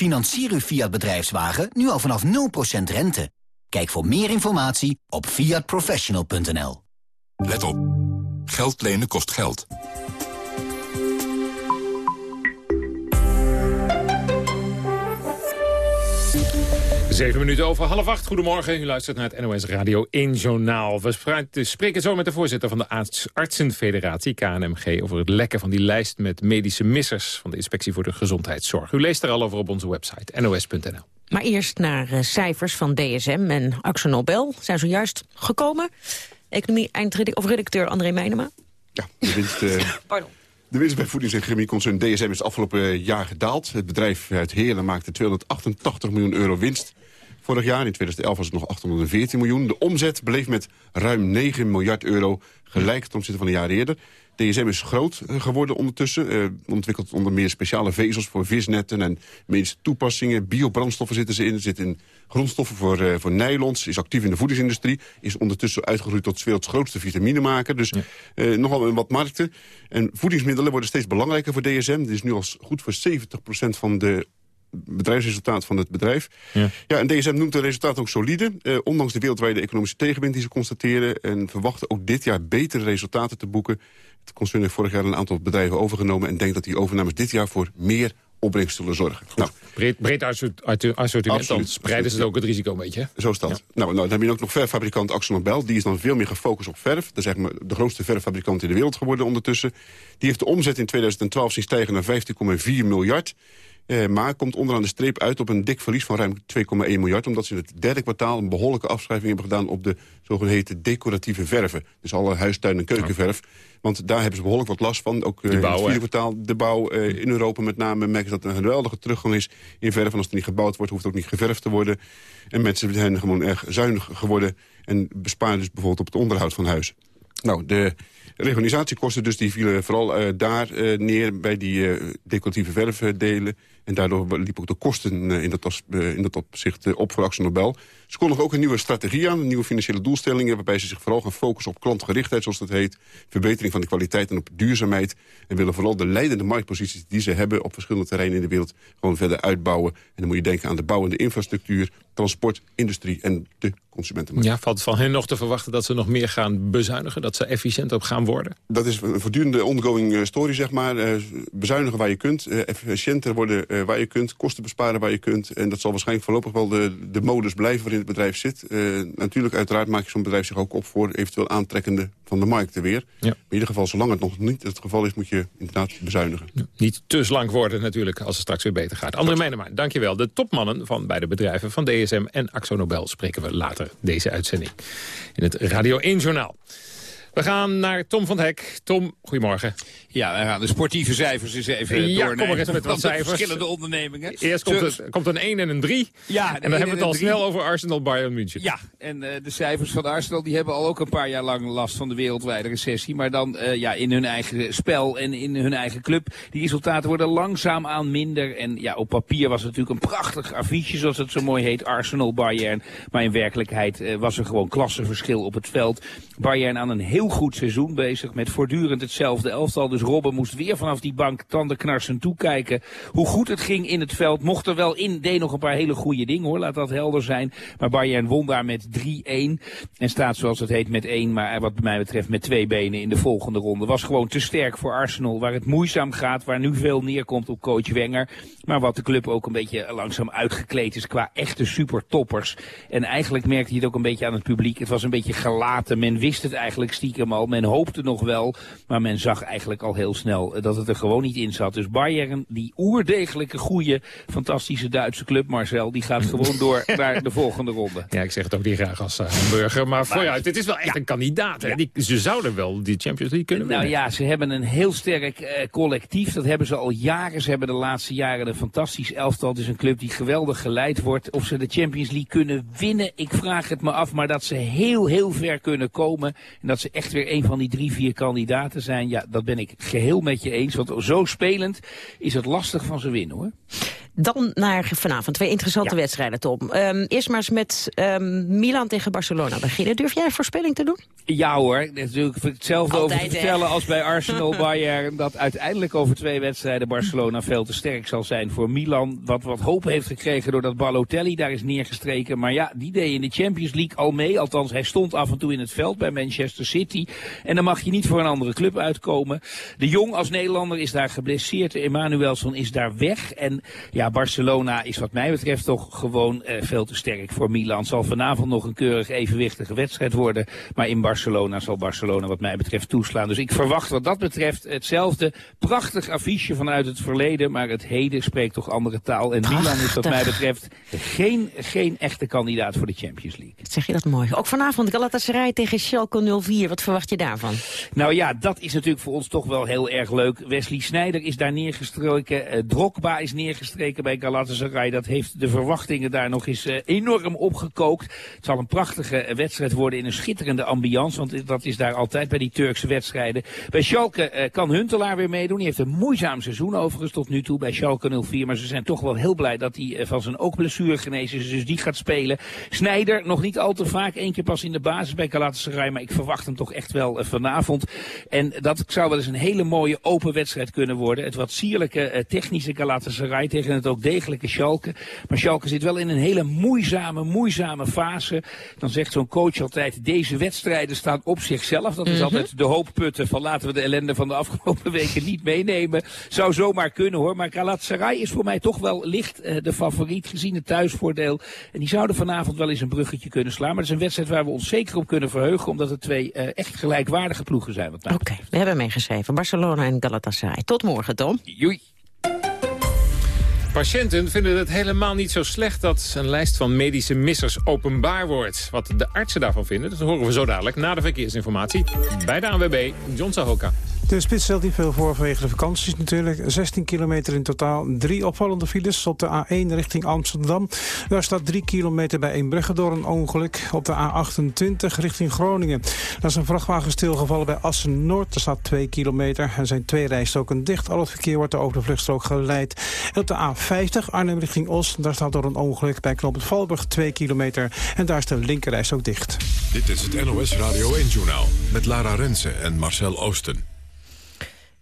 Financier uw Fiat bedrijfswagen nu al vanaf 0% rente. Kijk voor meer informatie op fiatprofessional.nl. Let op. Geld lenen kost geld. Zeven minuten over half acht. Goedemorgen, u luistert naar het NOS Radio 1 Journaal. We spreken zo met de voorzitter van de Artsenfederatie, KNMG... over het lekken van die lijst met medische missers... van de Inspectie voor de Gezondheidszorg. U leest er al over op onze website, nos.nl. Maar eerst naar uh, cijfers van DSM en Axo Nobel. Zijn zojuist gekomen. Economie-eindredacteur of redacteur André Meijnema. Ja, de winst... Uh... Pardon. De winst bij voedings- en chemieconcern DSM is afgelopen jaar gedaald. Het bedrijf uit Heerlen maakte 288 miljoen euro winst vorig jaar. In 2011 was het nog 814 miljoen. De omzet bleef met ruim 9 miljard euro gelijk ten opzichte van een jaar eerder. DSM is groot eh, geworden ondertussen. Uh, ontwikkelt onder meer speciale vezels voor visnetten en medische toepassingen. Biobrandstoffen zitten ze in. Er zitten in grondstoffen voor, uh, voor nylons. Is actief in de voedingsindustrie. Is ondertussen uitgegroeid tot werelds grootste vitaminemaker. Dus ja. nogal een wat markten. En voedingsmiddelen worden steeds belangrijker voor DSM. Dit is nu al goed voor 70% van de bedrijfsresultaat van het bedrijf. Ja. ja, en DSM noemt de resultaten ook solide. Eh, ondanks de wereldwijde economische tegenwind die ze constateren... en verwachten ook dit jaar betere resultaten te boeken. Het concern heeft vorig jaar een aantal bedrijven overgenomen... en denkt dat die overnames dit jaar voor meer opbrengst zullen zorgen. Nou, breed, breed assortiment, dan spreiden ze ook het risico een beetje. Zo dat. Nou, nou, dan heb je ook nog verffabrikant Axel Die is dan veel meer gefocust op verf. Dat is zeg maar de grootste verffabrikant in de wereld geworden ondertussen. Die heeft de omzet in 2012 zien stijgen naar 15,4 miljard. Eh, maar komt onderaan de streep uit op een dik verlies van ruim 2,1 miljard... omdat ze in het derde kwartaal een behoorlijke afschrijving hebben gedaan... op de zogeheten decoratieve verven. Dus alle huistuin- en keukenverf. Want daar hebben ze behoorlijk wat last van. Ook uh, in het vierde kwartaal, de bouw uh, in Europa met name... merken dat er een geweldige teruggang is in verf. En als het niet gebouwd wordt, hoeft het ook niet geverfd te worden. En mensen zijn gewoon erg zuinig geworden... en besparen dus bijvoorbeeld op het onderhoud van huis. Nou, de Reorganisatiekosten dus die vielen vooral uh, daar uh, neer bij die uh, decoratieve verfdelen. En daardoor liepen ook de kosten in, dat, in dat opzicht op voor Axel Nobel. Ze kondigen ook een nieuwe strategie aan, nieuwe financiële doelstellingen... waarbij ze zich vooral gaan focussen op klantgerichtheid, zoals dat heet... verbetering van de kwaliteit en op duurzaamheid... en willen vooral de leidende marktposities die ze hebben... op verschillende terreinen in de wereld gewoon verder uitbouwen. En dan moet je denken aan de bouwende infrastructuur... transport, industrie en de consumentenmarkt. Ja, valt van hen nog te verwachten dat ze nog meer gaan bezuinigen... dat ze efficiënter op gaan worden? Dat is een voortdurende ongoing story, zeg maar. bezuinigen waar je kunt, efficiënter worden waar je kunt... kosten besparen waar je kunt. En dat zal waarschijnlijk voorlopig wel de, de modus blijven waarin het bedrijf zit. Uh, natuurlijk, uiteraard maak je zo'n bedrijf zich ook op voor eventueel aantrekkende van de markten weer. Ja. Maar in ieder geval, zolang het nog niet het geval is, moet je inderdaad bezuinigen. Ja. Niet te slank worden natuurlijk, als het straks weer beter gaat. André Meijnema, dankjewel. De topmannen van beide bedrijven, van DSM en Axo Nobel... spreken we later deze uitzending in het Radio 1-journaal. We gaan naar Tom van Hek. Tom, goedemorgen. Ja, we gaan de sportieve cijfers eens even ja, doornemen. kom maar eens met wat cijfers. verschillende ondernemingen. Eerst komt, het, komt een 1 en een 3. Ja, en dan hebben we het al snel over Arsenal Bayern München. Ja, en uh, de cijfers van Arsenal die hebben al ook een paar jaar lang last van de wereldwijde recessie. Maar dan uh, ja, in hun eigen spel en in hun eigen club. Die resultaten worden langzaamaan minder. En ja, op papier was het natuurlijk een prachtig affiche, zoals het zo mooi heet. Arsenal Bayern. Maar in werkelijkheid uh, was er gewoon klassenverschil op het veld. Bayern aan een heel goed seizoen bezig met voortdurend hetzelfde elftal. Dus Robben moest weer vanaf die bank tandenknarsend toekijken hoe goed het ging in het veld. Mocht er wel in, deed nog een paar hele goede dingen hoor, laat dat helder zijn. Maar Bayern won daar met 3-1 en staat zoals het heet met 1, maar wat mij betreft met twee benen in de volgende ronde. Was gewoon te sterk voor Arsenal, waar het moeizaam gaat, waar nu veel neerkomt op coach Wenger. Maar wat de club ook een beetje langzaam uitgekleed is qua echte supertoppers. En eigenlijk merkte je het ook een beetje aan het publiek. Het was een beetje gelaten, men wist het eigenlijk al. Men hoopte nog wel, maar men zag eigenlijk al heel snel dat het er gewoon niet in zat. Dus Bayern, die oerdegelijke, goede, fantastische Duitse club, Marcel, die gaat gewoon door naar de volgende ronde. Ja, ik zeg het ook niet graag als uh, hamburger, maar vooruit. Het is wel echt ja. een kandidaat. Hè? Die, ze zouden wel die Champions League kunnen nou, winnen. Nou ja, ze hebben een heel sterk uh, collectief. Dat hebben ze al jaren. Ze hebben de laatste jaren een fantastisch elftal. Het is een club die geweldig geleid wordt. Of ze de Champions League kunnen winnen, ik vraag het me af. Maar dat ze heel, heel ver kunnen komen. En dat ze echt weer een van die drie, vier kandidaten zijn. Ja, dat ben ik geheel met je eens. Want zo spelend is het lastig van ze winnen, hoor. Dan naar vanavond. Twee interessante ja. wedstrijden, Tom. Um, eerst maar eens met um, Milan tegen Barcelona beginnen. Durf jij een voorspelling te doen? Ja hoor. Natuurlijk hetzelfde Altijd, over te vertellen als bij Arsenal Bayern. Dat uiteindelijk over twee wedstrijden Barcelona veel te sterk zal zijn voor Milan. Wat wat hoop heeft gekregen doordat Balotelli daar is neergestreken. Maar ja, die deed in de Champions League al mee. Althans, hij stond af en toe in het veld bij Manchester City. En dan mag je niet voor een andere club uitkomen. De Jong als Nederlander is daar geblesseerd. Emanuelson is daar weg. En ja, Barcelona is wat mij betreft toch gewoon uh, veel te sterk voor Milan. Zal vanavond nog een keurig evenwichtige wedstrijd worden. Maar in Barcelona zal Barcelona wat mij betreft toeslaan. Dus ik verwacht wat dat betreft hetzelfde prachtig affiche vanuit het verleden. Maar het heden spreekt toch andere taal. En Milan is wat mij betreft geen, geen echte kandidaat voor de Champions League. Zeg je dat mooi. Ook vanavond Galatasaray tegen Schalke 04. Wat verwacht je daarvan? Nou ja, dat is natuurlijk voor ons toch wel heel erg leuk. Wesley Sneijder is daar neergestreken. Uh, Drogba is neergestreken bij Galatasaray. Dat heeft de verwachtingen daar nog eens uh, enorm opgekookt. Het zal een prachtige uh, wedstrijd worden in een schitterende ambiance. Want dat is daar altijd bij die Turkse wedstrijden. Bij Schalke kan Huntelaar weer meedoen. Die heeft een moeizaam seizoen overigens tot nu toe bij Schalke 04. Maar ze zijn toch wel heel blij dat hij van zijn ook blessure genezen is. Dus die gaat spelen. Snijder nog niet al te vaak. Eén keer pas in de basis bij Galatasaray. Maar ik verwacht hem toch echt wel vanavond. En dat zou wel eens een hele mooie open wedstrijd kunnen worden. Het wat sierlijke technische Galatasaray tegen het ook degelijke Schalke. Maar Schalke zit wel in een hele moeizame, moeizame fase. Dan zegt zo'n coach altijd, deze wedstrijden staan op zichzelf. Dat is mm -hmm. altijd de hoop putten van laten we de ellende van de afgelopen weken niet meenemen. Zou zomaar kunnen hoor. Maar Galatasaray is voor mij toch wel licht uh, de favoriet gezien het thuisvoordeel. En die zouden vanavond wel eens een bruggetje kunnen slaan. Maar het is een wedstrijd waar we ons zeker op kunnen verheugen. Omdat het twee uh, echt gelijkwaardige ploegen zijn. Oké, okay, we hebben meegeschreven. Barcelona en Galatasaray. Tot morgen, Tom. Joei. Patiënten vinden het helemaal niet zo slecht dat een lijst van medische missers openbaar wordt. Wat de artsen daarvan vinden, dat horen we zo dadelijk na de verkeersinformatie bij de ANWB, John Sahoka. De spits stelt niet veel voor vanwege de vakanties natuurlijk. 16 kilometer in totaal. Drie opvallende files op de A1 richting Amsterdam. Daar staat 3 kilometer bij Eembrugge door een ongeluk. Op de A28 richting Groningen. Daar is een vrachtwagen stilgevallen bij Assen-Noord. Er staat 2 kilometer. Er zijn twee rijstoken dicht. Al het verkeer wordt over de vluchtstrook geleid. En op de A50 Arnhem richting Os. Daar staat door een ongeluk bij Knoop het Valburg 2 kilometer. En daar is de linkerrijstok dicht. Dit is het NOS Radio 1-journaal. Met Lara Rensen en Marcel Oosten.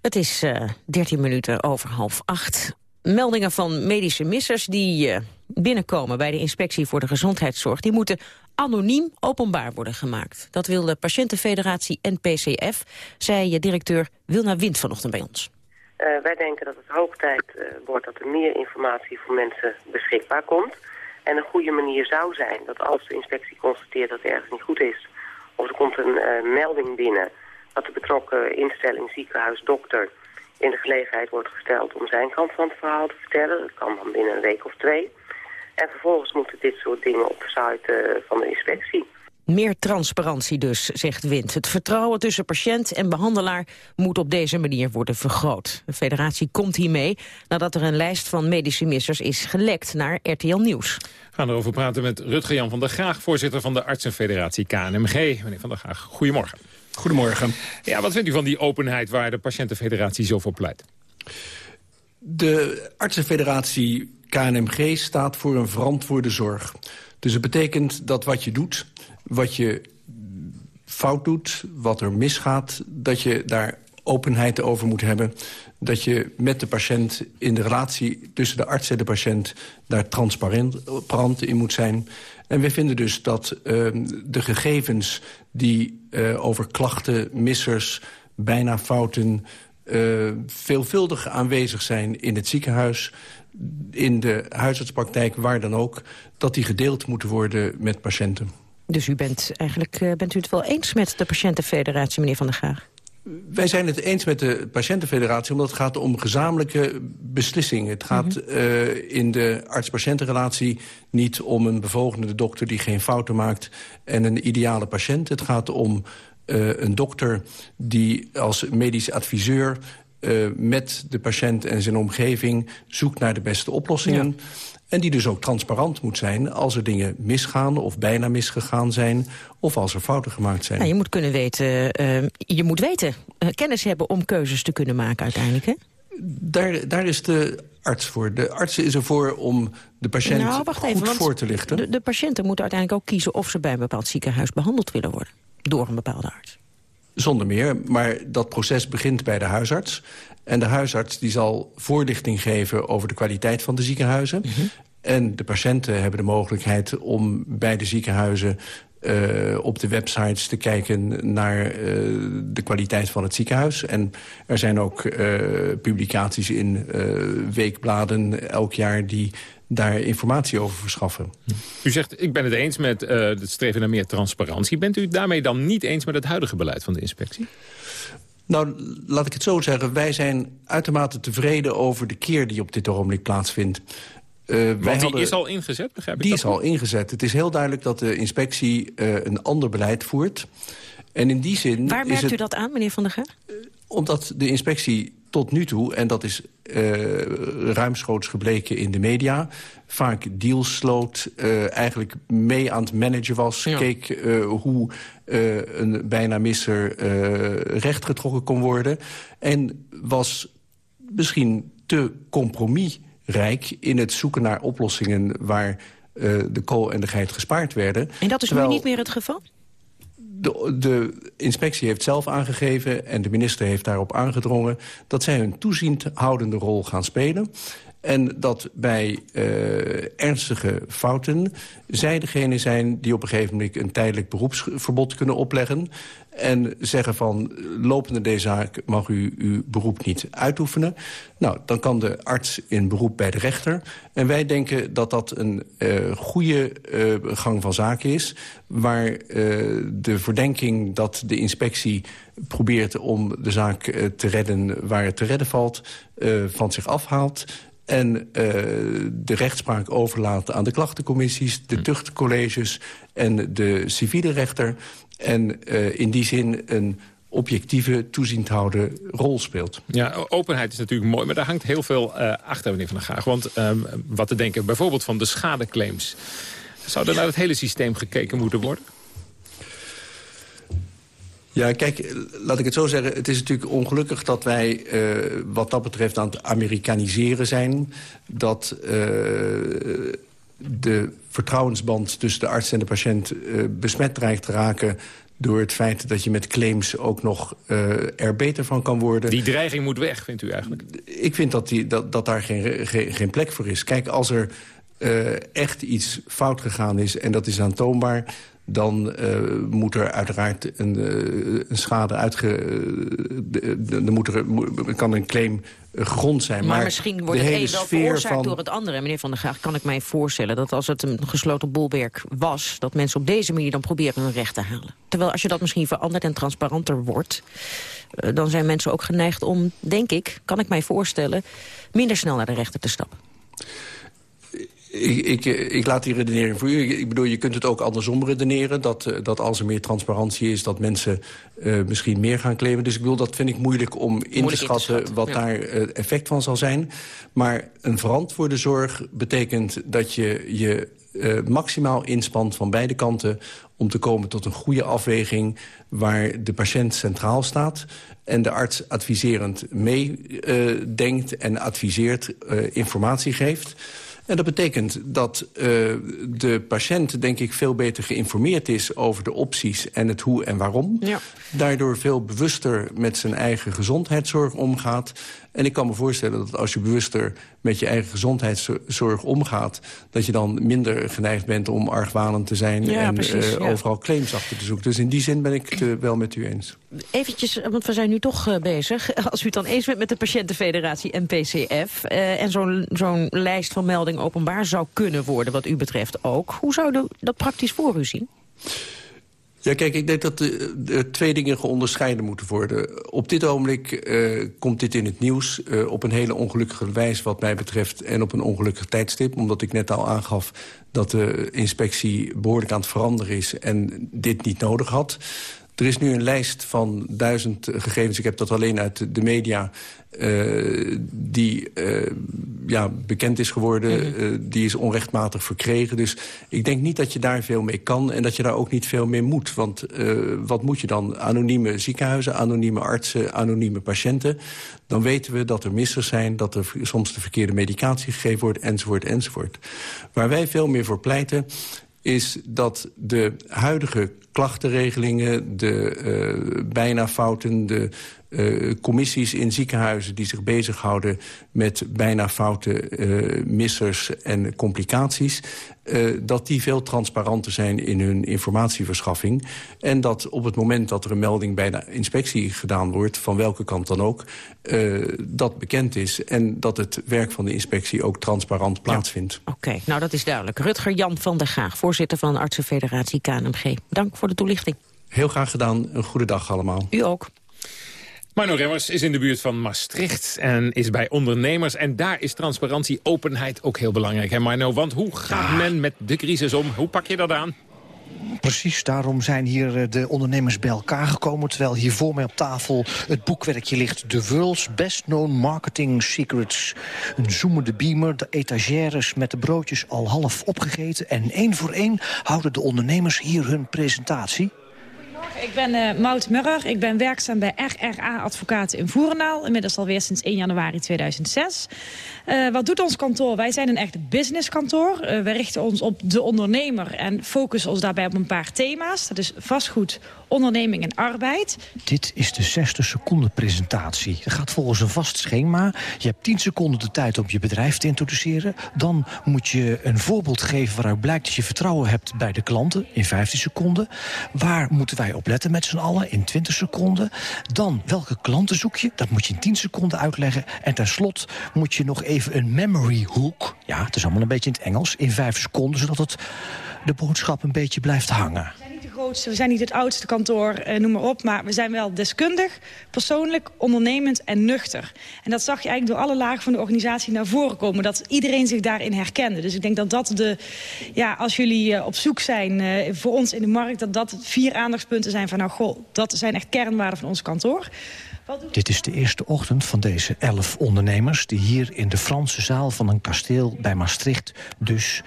Het is uh, 13 minuten over half acht. Meldingen van medische missers die uh, binnenkomen bij de inspectie voor de gezondheidszorg... die moeten anoniem openbaar worden gemaakt. Dat wil de patiëntenfederatie NPCF, zei directeur Wilna Wind vanochtend bij ons. Uh, wij denken dat het hoog tijd wordt dat er meer informatie voor mensen beschikbaar komt. En een goede manier zou zijn dat als de inspectie constateert dat er ergens niet goed is... of er komt een melding binnen dat de betrokken instelling, ziekenhuis, dokter in de gelegenheid wordt gesteld om zijn kant van het verhaal te vertellen. Dat kan dan binnen een week of twee. En vervolgens moeten dit soort dingen op de site uh, van de inspectie. Meer transparantie dus, zegt Wind. Het vertrouwen tussen patiënt en behandelaar moet op deze manier worden vergroot. De federatie komt hiermee nadat er een lijst van medische missers is gelekt naar RTL Nieuws. We gaan erover praten met Rutger Jan van der Graag, voorzitter van de Artsenfederatie KNMG. Meneer van der Graag, goedemorgen. Goedemorgen. Ja, wat vindt u van die openheid waar de patiëntenfederatie zo voor pleit? De Artsenfederatie KNMG staat voor een verantwoorde zorg. Dus het betekent dat wat je doet, wat je fout doet, wat er misgaat... dat je daar openheid over moet hebben. Dat je met de patiënt in de relatie tussen de arts en de patiënt... daar transparant in moet zijn. En wij vinden dus dat uh, de gegevens die uh, over klachten, missers, bijna fouten... Uh, veelvuldig aanwezig zijn in het ziekenhuis in de huisartspraktijk, waar dan ook... dat die gedeeld moeten worden met patiënten. Dus u bent eigenlijk uh, bent u het wel eens met de patiëntenfederatie, meneer Van der Graag? Wij zijn het eens met de patiëntenfederatie... omdat het gaat om gezamenlijke beslissingen. Het gaat mm -hmm. uh, in de arts-patiëntenrelatie niet om een bevogende dokter... die geen fouten maakt en een ideale patiënt. Het gaat om uh, een dokter die als medisch adviseur... Uh, met de patiënt en zijn omgeving zoekt naar de beste oplossingen. Ja. En die dus ook transparant moet zijn als er dingen misgaan... of bijna misgegaan zijn, of als er fouten gemaakt zijn. Nou, je moet kunnen weten, uh, je moet weten, uh, kennis hebben om keuzes te kunnen maken uiteindelijk, hè? Daar, daar is de arts voor. De arts is ervoor om de patiënt nou, wacht goed even, voor te lichten. De, de patiënten moeten uiteindelijk ook kiezen of ze bij een bepaald ziekenhuis behandeld willen worden. Door een bepaalde arts. Zonder meer, maar dat proces begint bij de huisarts. En de huisarts die zal voorlichting geven over de kwaliteit van de ziekenhuizen. Mm -hmm. En de patiënten hebben de mogelijkheid om bij de ziekenhuizen... Uh, op de websites te kijken naar uh, de kwaliteit van het ziekenhuis. En er zijn ook uh, publicaties in weekbladen elk jaar... die daar informatie over verschaffen. U zegt, ik ben het eens met het streven naar meer transparantie. Bent u daarmee dan niet eens met het huidige beleid van de inspectie? Nou, laat ik het zo zeggen. Wij zijn uitermate tevreden over de keer die op dit ogenblik plaatsvindt. Uh, Want die hadden, is al ingezet, begrijp ik Die dat is al ingezet. Het is heel duidelijk dat de inspectie uh, een ander beleid voert. En in die zin... Waar merkt het, u dat aan, meneer Van der Graag? Omdat de inspectie tot nu toe, en dat is uh, ruimschoots gebleken in de media... vaak deals sloot, uh, eigenlijk mee aan het managen was... Ja. keek uh, hoe een bijna misser rechtgetrokken kon worden... en was misschien te compromisrijk in het zoeken naar oplossingen... waar de kool en de geit gespaard werden. En dat is terwijl... nu niet meer het geval? De, inspectie heeft zelf aangegeven en de minister heeft daarop aangedrongen... dat zij een toeziendhoudende rol gaan spelen. En dat bij uh, ernstige fouten zij degene zijn... die op een gegeven moment een tijdelijk beroepsverbod kunnen opleggen... en zeggen van, lopende deze zaak mag u uw beroep niet uitoefenen. Nou, dan kan de arts in beroep bij de rechter. En wij denken dat dat een uh, goede uh, gang van zaken is... waar uh, de verdenking dat de inspectie probeert om de zaak te redden... waar het te redden valt, van zich afhaalt en uh, de rechtspraak overlaten aan de klachtencommissies... de tuchtcolleges en de civiele rechter. En uh, in die zin een objectieve, toeziendhouden rol speelt. Ja, openheid is natuurlijk mooi, maar daar hangt heel veel uh, achter, meneer Van der Graag. Want um, wat te denken bijvoorbeeld van de schadeclaims. Zou er naar het hele systeem gekeken moeten worden? Ja, kijk, laat ik het zo zeggen. Het is natuurlijk ongelukkig dat wij uh, wat dat betreft aan het Amerikaniseren zijn. Dat uh, de vertrouwensband tussen de arts en de patiënt uh, besmet dreigt te raken door het feit dat je met claims ook nog uh, er beter van kan worden. Die dreiging moet weg, vindt u eigenlijk? Ik vind dat, die, dat, dat daar geen, geen, geen plek voor is. Kijk, als er uh, echt iets fout gegaan is en dat is aantoonbaar dan uh, moet er uiteraard een, uh, een schade uitge... Dan moet er, kan een claim grond zijn. Maar, maar misschien wordt het een wel veroorzaakt van... door het andere. Meneer Van der Graag, kan ik mij voorstellen dat als het een gesloten bolwerk was... dat mensen op deze manier dan proberen hun recht te halen. Terwijl als je dat misschien verandert en transparanter wordt... Dan zijn mensen ook geneigd om, denk ik, kan ik mij voorstellen... minder snel naar de rechter te stappen Ik, ik, ik, laat die redenering voor u. Ik bedoel, je kunt het ook andersom redeneren. Dat, eh, dat als er meer transparantie is, dat mensen uh, misschien meer gaan claimen. Dus ik bedoel, dat vind ik moeilijk om in te schatten, wat daar uh, effect van zal zijn. Maar een verantwoorde zorg betekent dat je je uh, maximaal inspant van beide kanten... om te komen tot een goede afweging waar de patiënt centraal staat... en de arts adviserend meedenkt uh, en adviseert, informatie geeft... En dat betekent dat uh, de patiënt, denk ik, veel beter geïnformeerd is... over de opties en het hoe en waarom. Ja. Daardoor veel bewuster met zijn eigen gezondheidszorg omgaat. En ik kan me voorstellen dat als je bewuster met je eigen gezondheidszorg omgaat... dat je dan minder geneigd bent om argwanend te zijn... Ja, en precies, uh, ja. overal claims achter te zoeken. Dus in die zin ben ik het uh, wel met u eens. Eventjes, want we zijn nu toch uh, bezig. Als u het dan eens bent met de patiëntenfederatie NPCF... en zo'n zo'n lijst van meldingen openbaar zou kunnen worden... wat u betreft ook. Hoe zou dat praktisch voor u zien? Ja, kijk, ik denk dat er twee dingen geonderscheiden moeten worden. Op dit ogenblik uh, komt dit in het nieuws uh, op een hele ongelukkige wijze wat mij betreft... en op een ongelukkig tijdstip, omdat ik net al aangaf... dat de inspectie behoorlijk aan het veranderen is en dit niet nodig had. Er is nu een lijst van duizend gegevens, ik heb dat alleen uit de media... Uh, die uh, ja, bekend is geworden, uh, die is onrechtmatig verkregen. Dus ik denk niet dat je daar veel mee kan en dat je daar ook niet veel mee moet. Want wat moet je dan? Anonieme ziekenhuizen, anonieme artsen, anonieme patiënten. Dan weten we dat er missers zijn, dat er soms de verkeerde medicatie gegeven wordt, enzovoort, enzovoort. Waar wij veel meer voor pleiten is dat de huidige klachtenregelingen, de uh, bijna fouten, de uh, commissies in ziekenhuizen die zich bezighouden met bijna foute uh, missers en complicaties, uh, dat die veel transparanter zijn in hun informatieverschaffing. En dat op het moment dat er een melding bij de inspectie gedaan wordt, van welke kant dan ook, dat bekend is. En dat het werk van de inspectie ook transparant plaatsvindt. Ja. Oké, okay, nou dat is duidelijk. Rutger Jan van der Graag, voorzitter van de Artsenfederatie KNMG. Dank voor de toelichting. Heel graag gedaan. Een goede dag allemaal. U ook. Marno Remmers is in de buurt van Maastricht en is bij ondernemers. En daar is transparantie, openheid ook heel belangrijk, hè Marno? Want hoe gaat men met de crisis om? Hoe pak je dat aan? Precies, daarom zijn hier eh, de ondernemers bij elkaar gekomen... terwijl hier voor mij op tafel het boekwerkje ligt... The World's Best Known Marketing Secrets. Een zoemende beamer, de etagères met de broodjes al half opgegeten... en één voor één houden de ondernemers hier hun presentatie. Ik ben uh, Maud Murrer. Ik ben werkzaam bij RRA Advocaten in Voerendaal. Inmiddels alweer sinds 1 januari 2006. Uh, wat doet ons kantoor? Wij zijn een echt businesskantoor. Uh, we richten ons op de ondernemer en focussen ons daarbij op een paar thema's. Dat is vastgoed, onderneming en arbeid. Dit is de 60 seconden presentatie. Dat gaat volgens een vast schema. Je hebt 10 seconden de tijd om je bedrijf te introduceren. Dan moet je een voorbeeld geven waaruit blijkt dat je vertrouwen hebt bij de klanten in 15 seconden. Waar moeten wij op letten met z'n allen in 20 seconden? Dan welke klanten zoek je? Dat moet je in 10 seconden uitleggen. En tenslotte moet je nog even een memory hook. Ja, het is allemaal een beetje in het Engels. In 5 seconden, zodat het de boodschap een beetje blijft hangen grootste, we zijn niet het oudste kantoor, eh, noem maar op. Maar we zijn wel deskundig, persoonlijk, ondernemend en nuchter. En dat zag je eigenlijk door alle lagen van de organisatie naar voren komen. Dat iedereen zich daarin herkende. Dus ik denk dat dat de, ja, als jullie uh, op zoek zijn uh, voor ons in de markt... dat dat vier aandachtspunten zijn van nou goh, dat zijn echt kernwaarden van ons kantoor. Dit is de eerste ochtend van deze elf ondernemers... die hier in de Franse zaal van een kasteel bij Maastricht... dus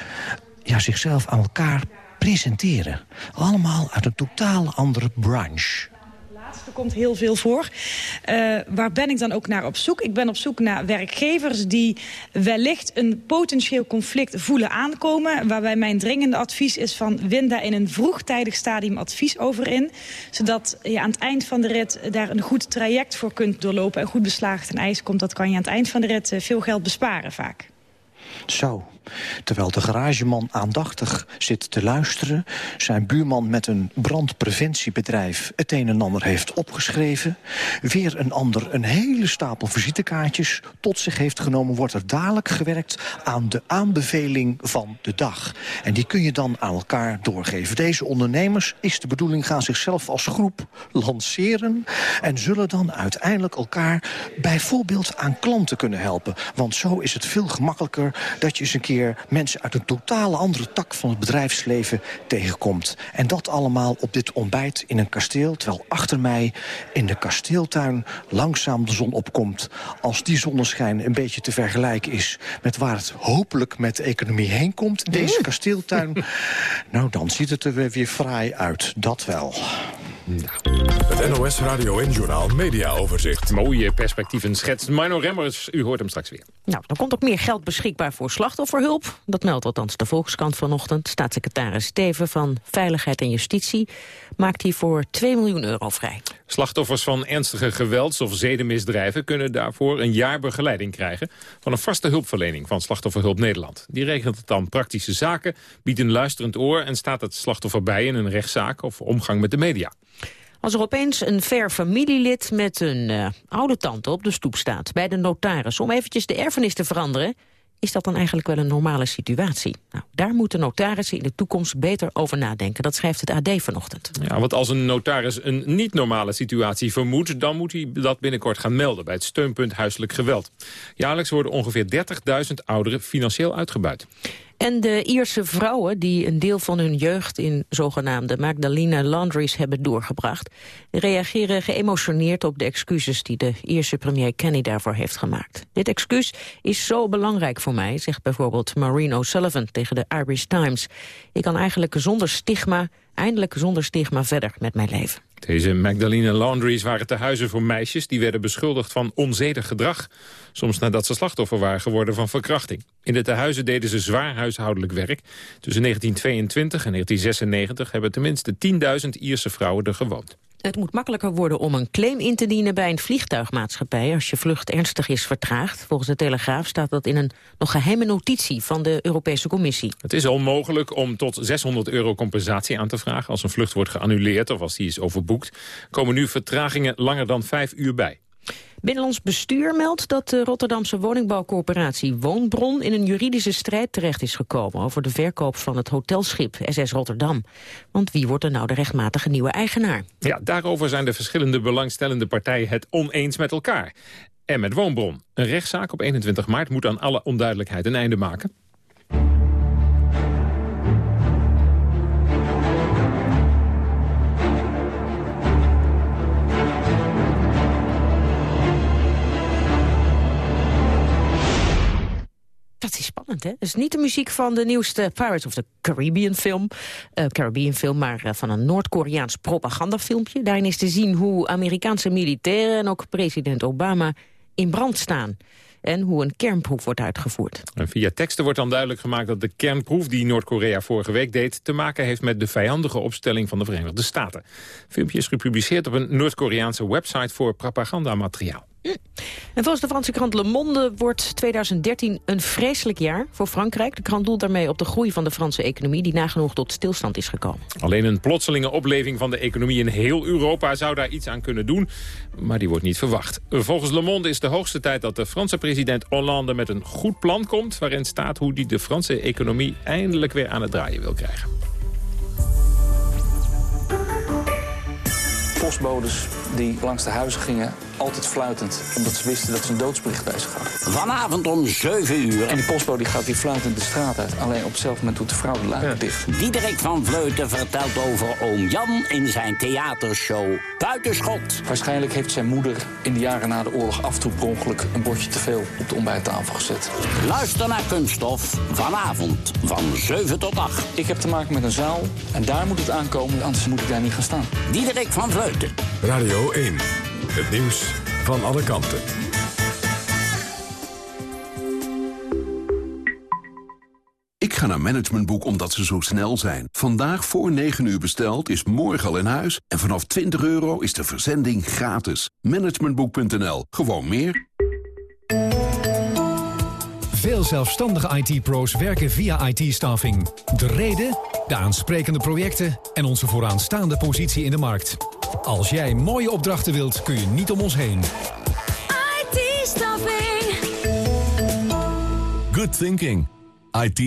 ja, zichzelf aan elkaar presenteren. Allemaal uit een totaal andere branche. Er komt heel veel voor. Uh, waar ben ik dan ook naar op zoek? Ik ben op zoek naar werkgevers die wellicht een potentieel conflict voelen aankomen. Waarbij mijn dringende advies is van win daar in een vroegtijdig stadium advies over in. Zodat je aan het eind van de rit daar een goed traject voor kunt doorlopen. En goed beslagen ten ijs komt. Dat kan je aan het eind van de rit veel geld besparen vaak. Zo, terwijl de garageman aandachtig zit te luisteren... zijn buurman met een brandpreventiebedrijf het een en ander heeft opgeschreven... weer een ander een hele stapel visitekaartjes tot zich heeft genomen... wordt er dadelijk gewerkt aan de aanbeveling van de dag. En die kun je dan aan elkaar doorgeven. Deze ondernemers is de bedoeling gaan zichzelf als groep lanceren... en zullen dan uiteindelijk elkaar bijvoorbeeld aan klanten kunnen helpen. Want zo is het veel gemakkelijker dat je eens een keer mensen uit een totale andere tak van het bedrijfsleven tegenkomt. En dat allemaal op dit ontbijt in een kasteel, terwijl achter mij in de kasteeltuin langzaam de zon opkomt. Als die zonneschijn een beetje te vergelijken is met waar het hopelijk met de economie heen komt, in deze kasteeltuin, nou dan ziet het er weer fraai uit, dat wel. Het NOS Radio en Journal Media Overzicht. Mooie perspectieven schetst Mino Remmers. U hoort hem straks weer. Nou, er komt ook meer geld beschikbaar voor slachtofferhulp. Dat meldt althans de Volkskrant vanochtend. Staatssecretaris Steven van Veiligheid en Justitie maakt hiervoor 2 miljoen euro vrij. Slachtoffers van ernstige gewelds- of zedenmisdrijven... kunnen daarvoor een jaar begeleiding krijgen... van een vaste hulpverlening van Slachtofferhulp Nederland. Die regelt het dan praktische zaken, biedt een luisterend oor... en staat het slachtoffer bij in een rechtszaak of omgang met de media. Als er opeens een ver familielid met een uh, oude tante op de stoep staat... bij de notaris om eventjes de erfenis te veranderen... is dat dan eigenlijk wel een normale situatie? Nou, daar moeten notarissen in de toekomst beter over nadenken. Dat schrijft het AD vanochtend. Ja, want als een notaris een niet-normale situatie vermoedt... dan moet hij dat binnenkort gaan melden bij het steunpunt huiselijk geweld. Jaarlijks worden ongeveer 30.000 ouderen financieel uitgebuit. En de Ierse vrouwen die een deel van hun jeugd in zogenaamde Magdalena Laundries hebben doorgebracht, reageren geëmotioneerd op de excuses die de Ierse premier Kenny daarvoor heeft gemaakt. Dit excuus is zo belangrijk voor mij, zegt bijvoorbeeld Maureen O'Sullivan tegen de Irish Times. Ik kan eigenlijk zonder stigma, eindelijk zonder stigma verder met mijn leven. Deze Magdalena Laundries waren te huizen voor meisjes... die werden beschuldigd van onzedig gedrag. Soms nadat ze slachtoffer waren geworden van verkrachting. In de tehuizen deden ze zwaar huishoudelijk werk. Tussen 1922 en 1996 hebben tenminste 10.000 Ierse vrouwen er gewoond. Het moet makkelijker worden om een claim in te dienen bij een vliegtuigmaatschappij als je vlucht ernstig is vertraagd. Volgens de Telegraaf staat dat in een nog geheime notitie van de Europese Commissie. Het is onmogelijk om tot 600 euro compensatie aan te vragen als een vlucht wordt geannuleerd of als die is overboekt. Komen nu vertragingen langer dan vijf uur bij. Binnenlands Bestuur meldt dat de Rotterdamse woningbouwcorporatie Woonbron in een juridische strijd terecht is gekomen over de verkoop van het hotelschip SS Rotterdam. Want wie wordt er nou de rechtmatige nieuwe eigenaar? Ja, daarover zijn de verschillende belangstellende partijen het oneens met elkaar. En met Woonbron. Een rechtszaak op 21 maart moet aan alle onduidelijkheid een einde maken. Dat is spannend, hè? Is niet de muziek van de nieuwste Pirates of the Caribbean film, uh, Caribbean film maar uh, van een Noord-Koreaans propagandafilmpje. Daarin is te zien hoe Amerikaanse militairen en ook president Obama in brand staan. En hoe een kernproef wordt uitgevoerd. En via teksten wordt dan duidelijk gemaakt dat de kernproef die Noord-Korea vorige week deed... te maken heeft met de vijandige opstelling van de Verenigde Staten. Het filmpje is gepubliceerd op een Noord-Koreaanse website voor propagandamateriaal. En volgens de Franse krant Le Monde wordt 2013 een vreselijk jaar voor Frankrijk. De krant doelt daarmee op de groei van de Franse economie... die nagenoeg tot stilstand is gekomen. Alleen een plotselinge opleving van de economie in heel Europa... zou daar iets aan kunnen doen, maar die wordt niet verwacht. Volgens Le Monde is de hoogste tijd dat de Franse president Hollande... met een goed plan komt waarin staat hoe hij de Franse economie... eindelijk weer aan het draaien wil krijgen. Postbodes die langs de huizen gingen altijd fluitend. Omdat ze wisten dat ze een doodsbericht bij zich hadden. Vanavond om 7 uur. En die postbode die gaat weer fluitend de straat uit. Alleen op hetzelfde moment doet de vrouw de luiken dicht. Diederik van Vleuten vertelt over oom Jan in zijn theatershow Buitenschot. Waarschijnlijk heeft zijn moeder in de jaren na de oorlog af en toe per ongeluk een bordje te veel op de ontbijttafel gezet. Luister naar Kunststof vanavond van 7 tot 8. Ik heb te maken met een zaal en daar moet het aankomen, anders moet ik daar niet gaan staan. Diederik van Vleuten. Radio 1. Het nieuws van alle kanten. Ik ga naar Managementboek omdat ze zo snel zijn. Vandaag voor 9 uur besteld is morgen al in huis. En vanaf 20 euro is de verzending gratis. Managementboek.nl. Gewoon meer. Veel zelfstandige IT-pro's werken via IT-staffing. De reden, de aansprekende projecten en onze vooraanstaande positie in de markt. Als jij mooie opdrachten wilt, kun je niet om ons heen. IT-staffing. Good thinking. it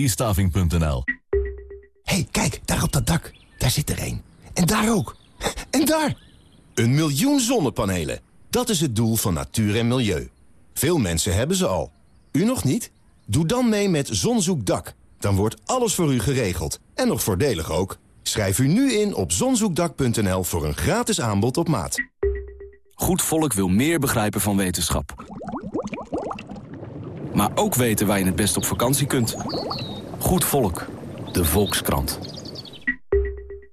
hey, kijk, daar op dat dak. Daar zit er een. En daar ook. En daar! Een miljoen zonnepanelen. Dat is het doel van natuur en milieu. Veel mensen hebben ze al. U nog niet? Doe dan mee met Zonzoekdak. Dan wordt alles voor u geregeld. En nog voordelig ook. Schrijf u nu in op zonzoekdak.nl voor een gratis aanbod op maat. Goed volk wil meer begrijpen van wetenschap. Maar ook weten waar je het best op vakantie kunt. Goed volk. De Volkskrant.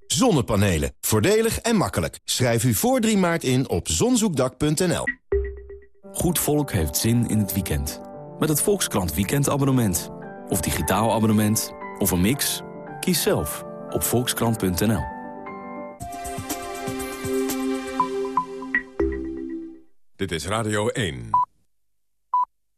Zonnepanelen. Voordelig en makkelijk. Schrijf u voor 3 maart in op zonzoekdak.nl. Goed volk heeft zin in het weekend. Met het Volkskrant weekendabonnement. Of digitaal abonnement. Of een mix. Kies zelf op volkskrant.nl. Dit is Radio 1.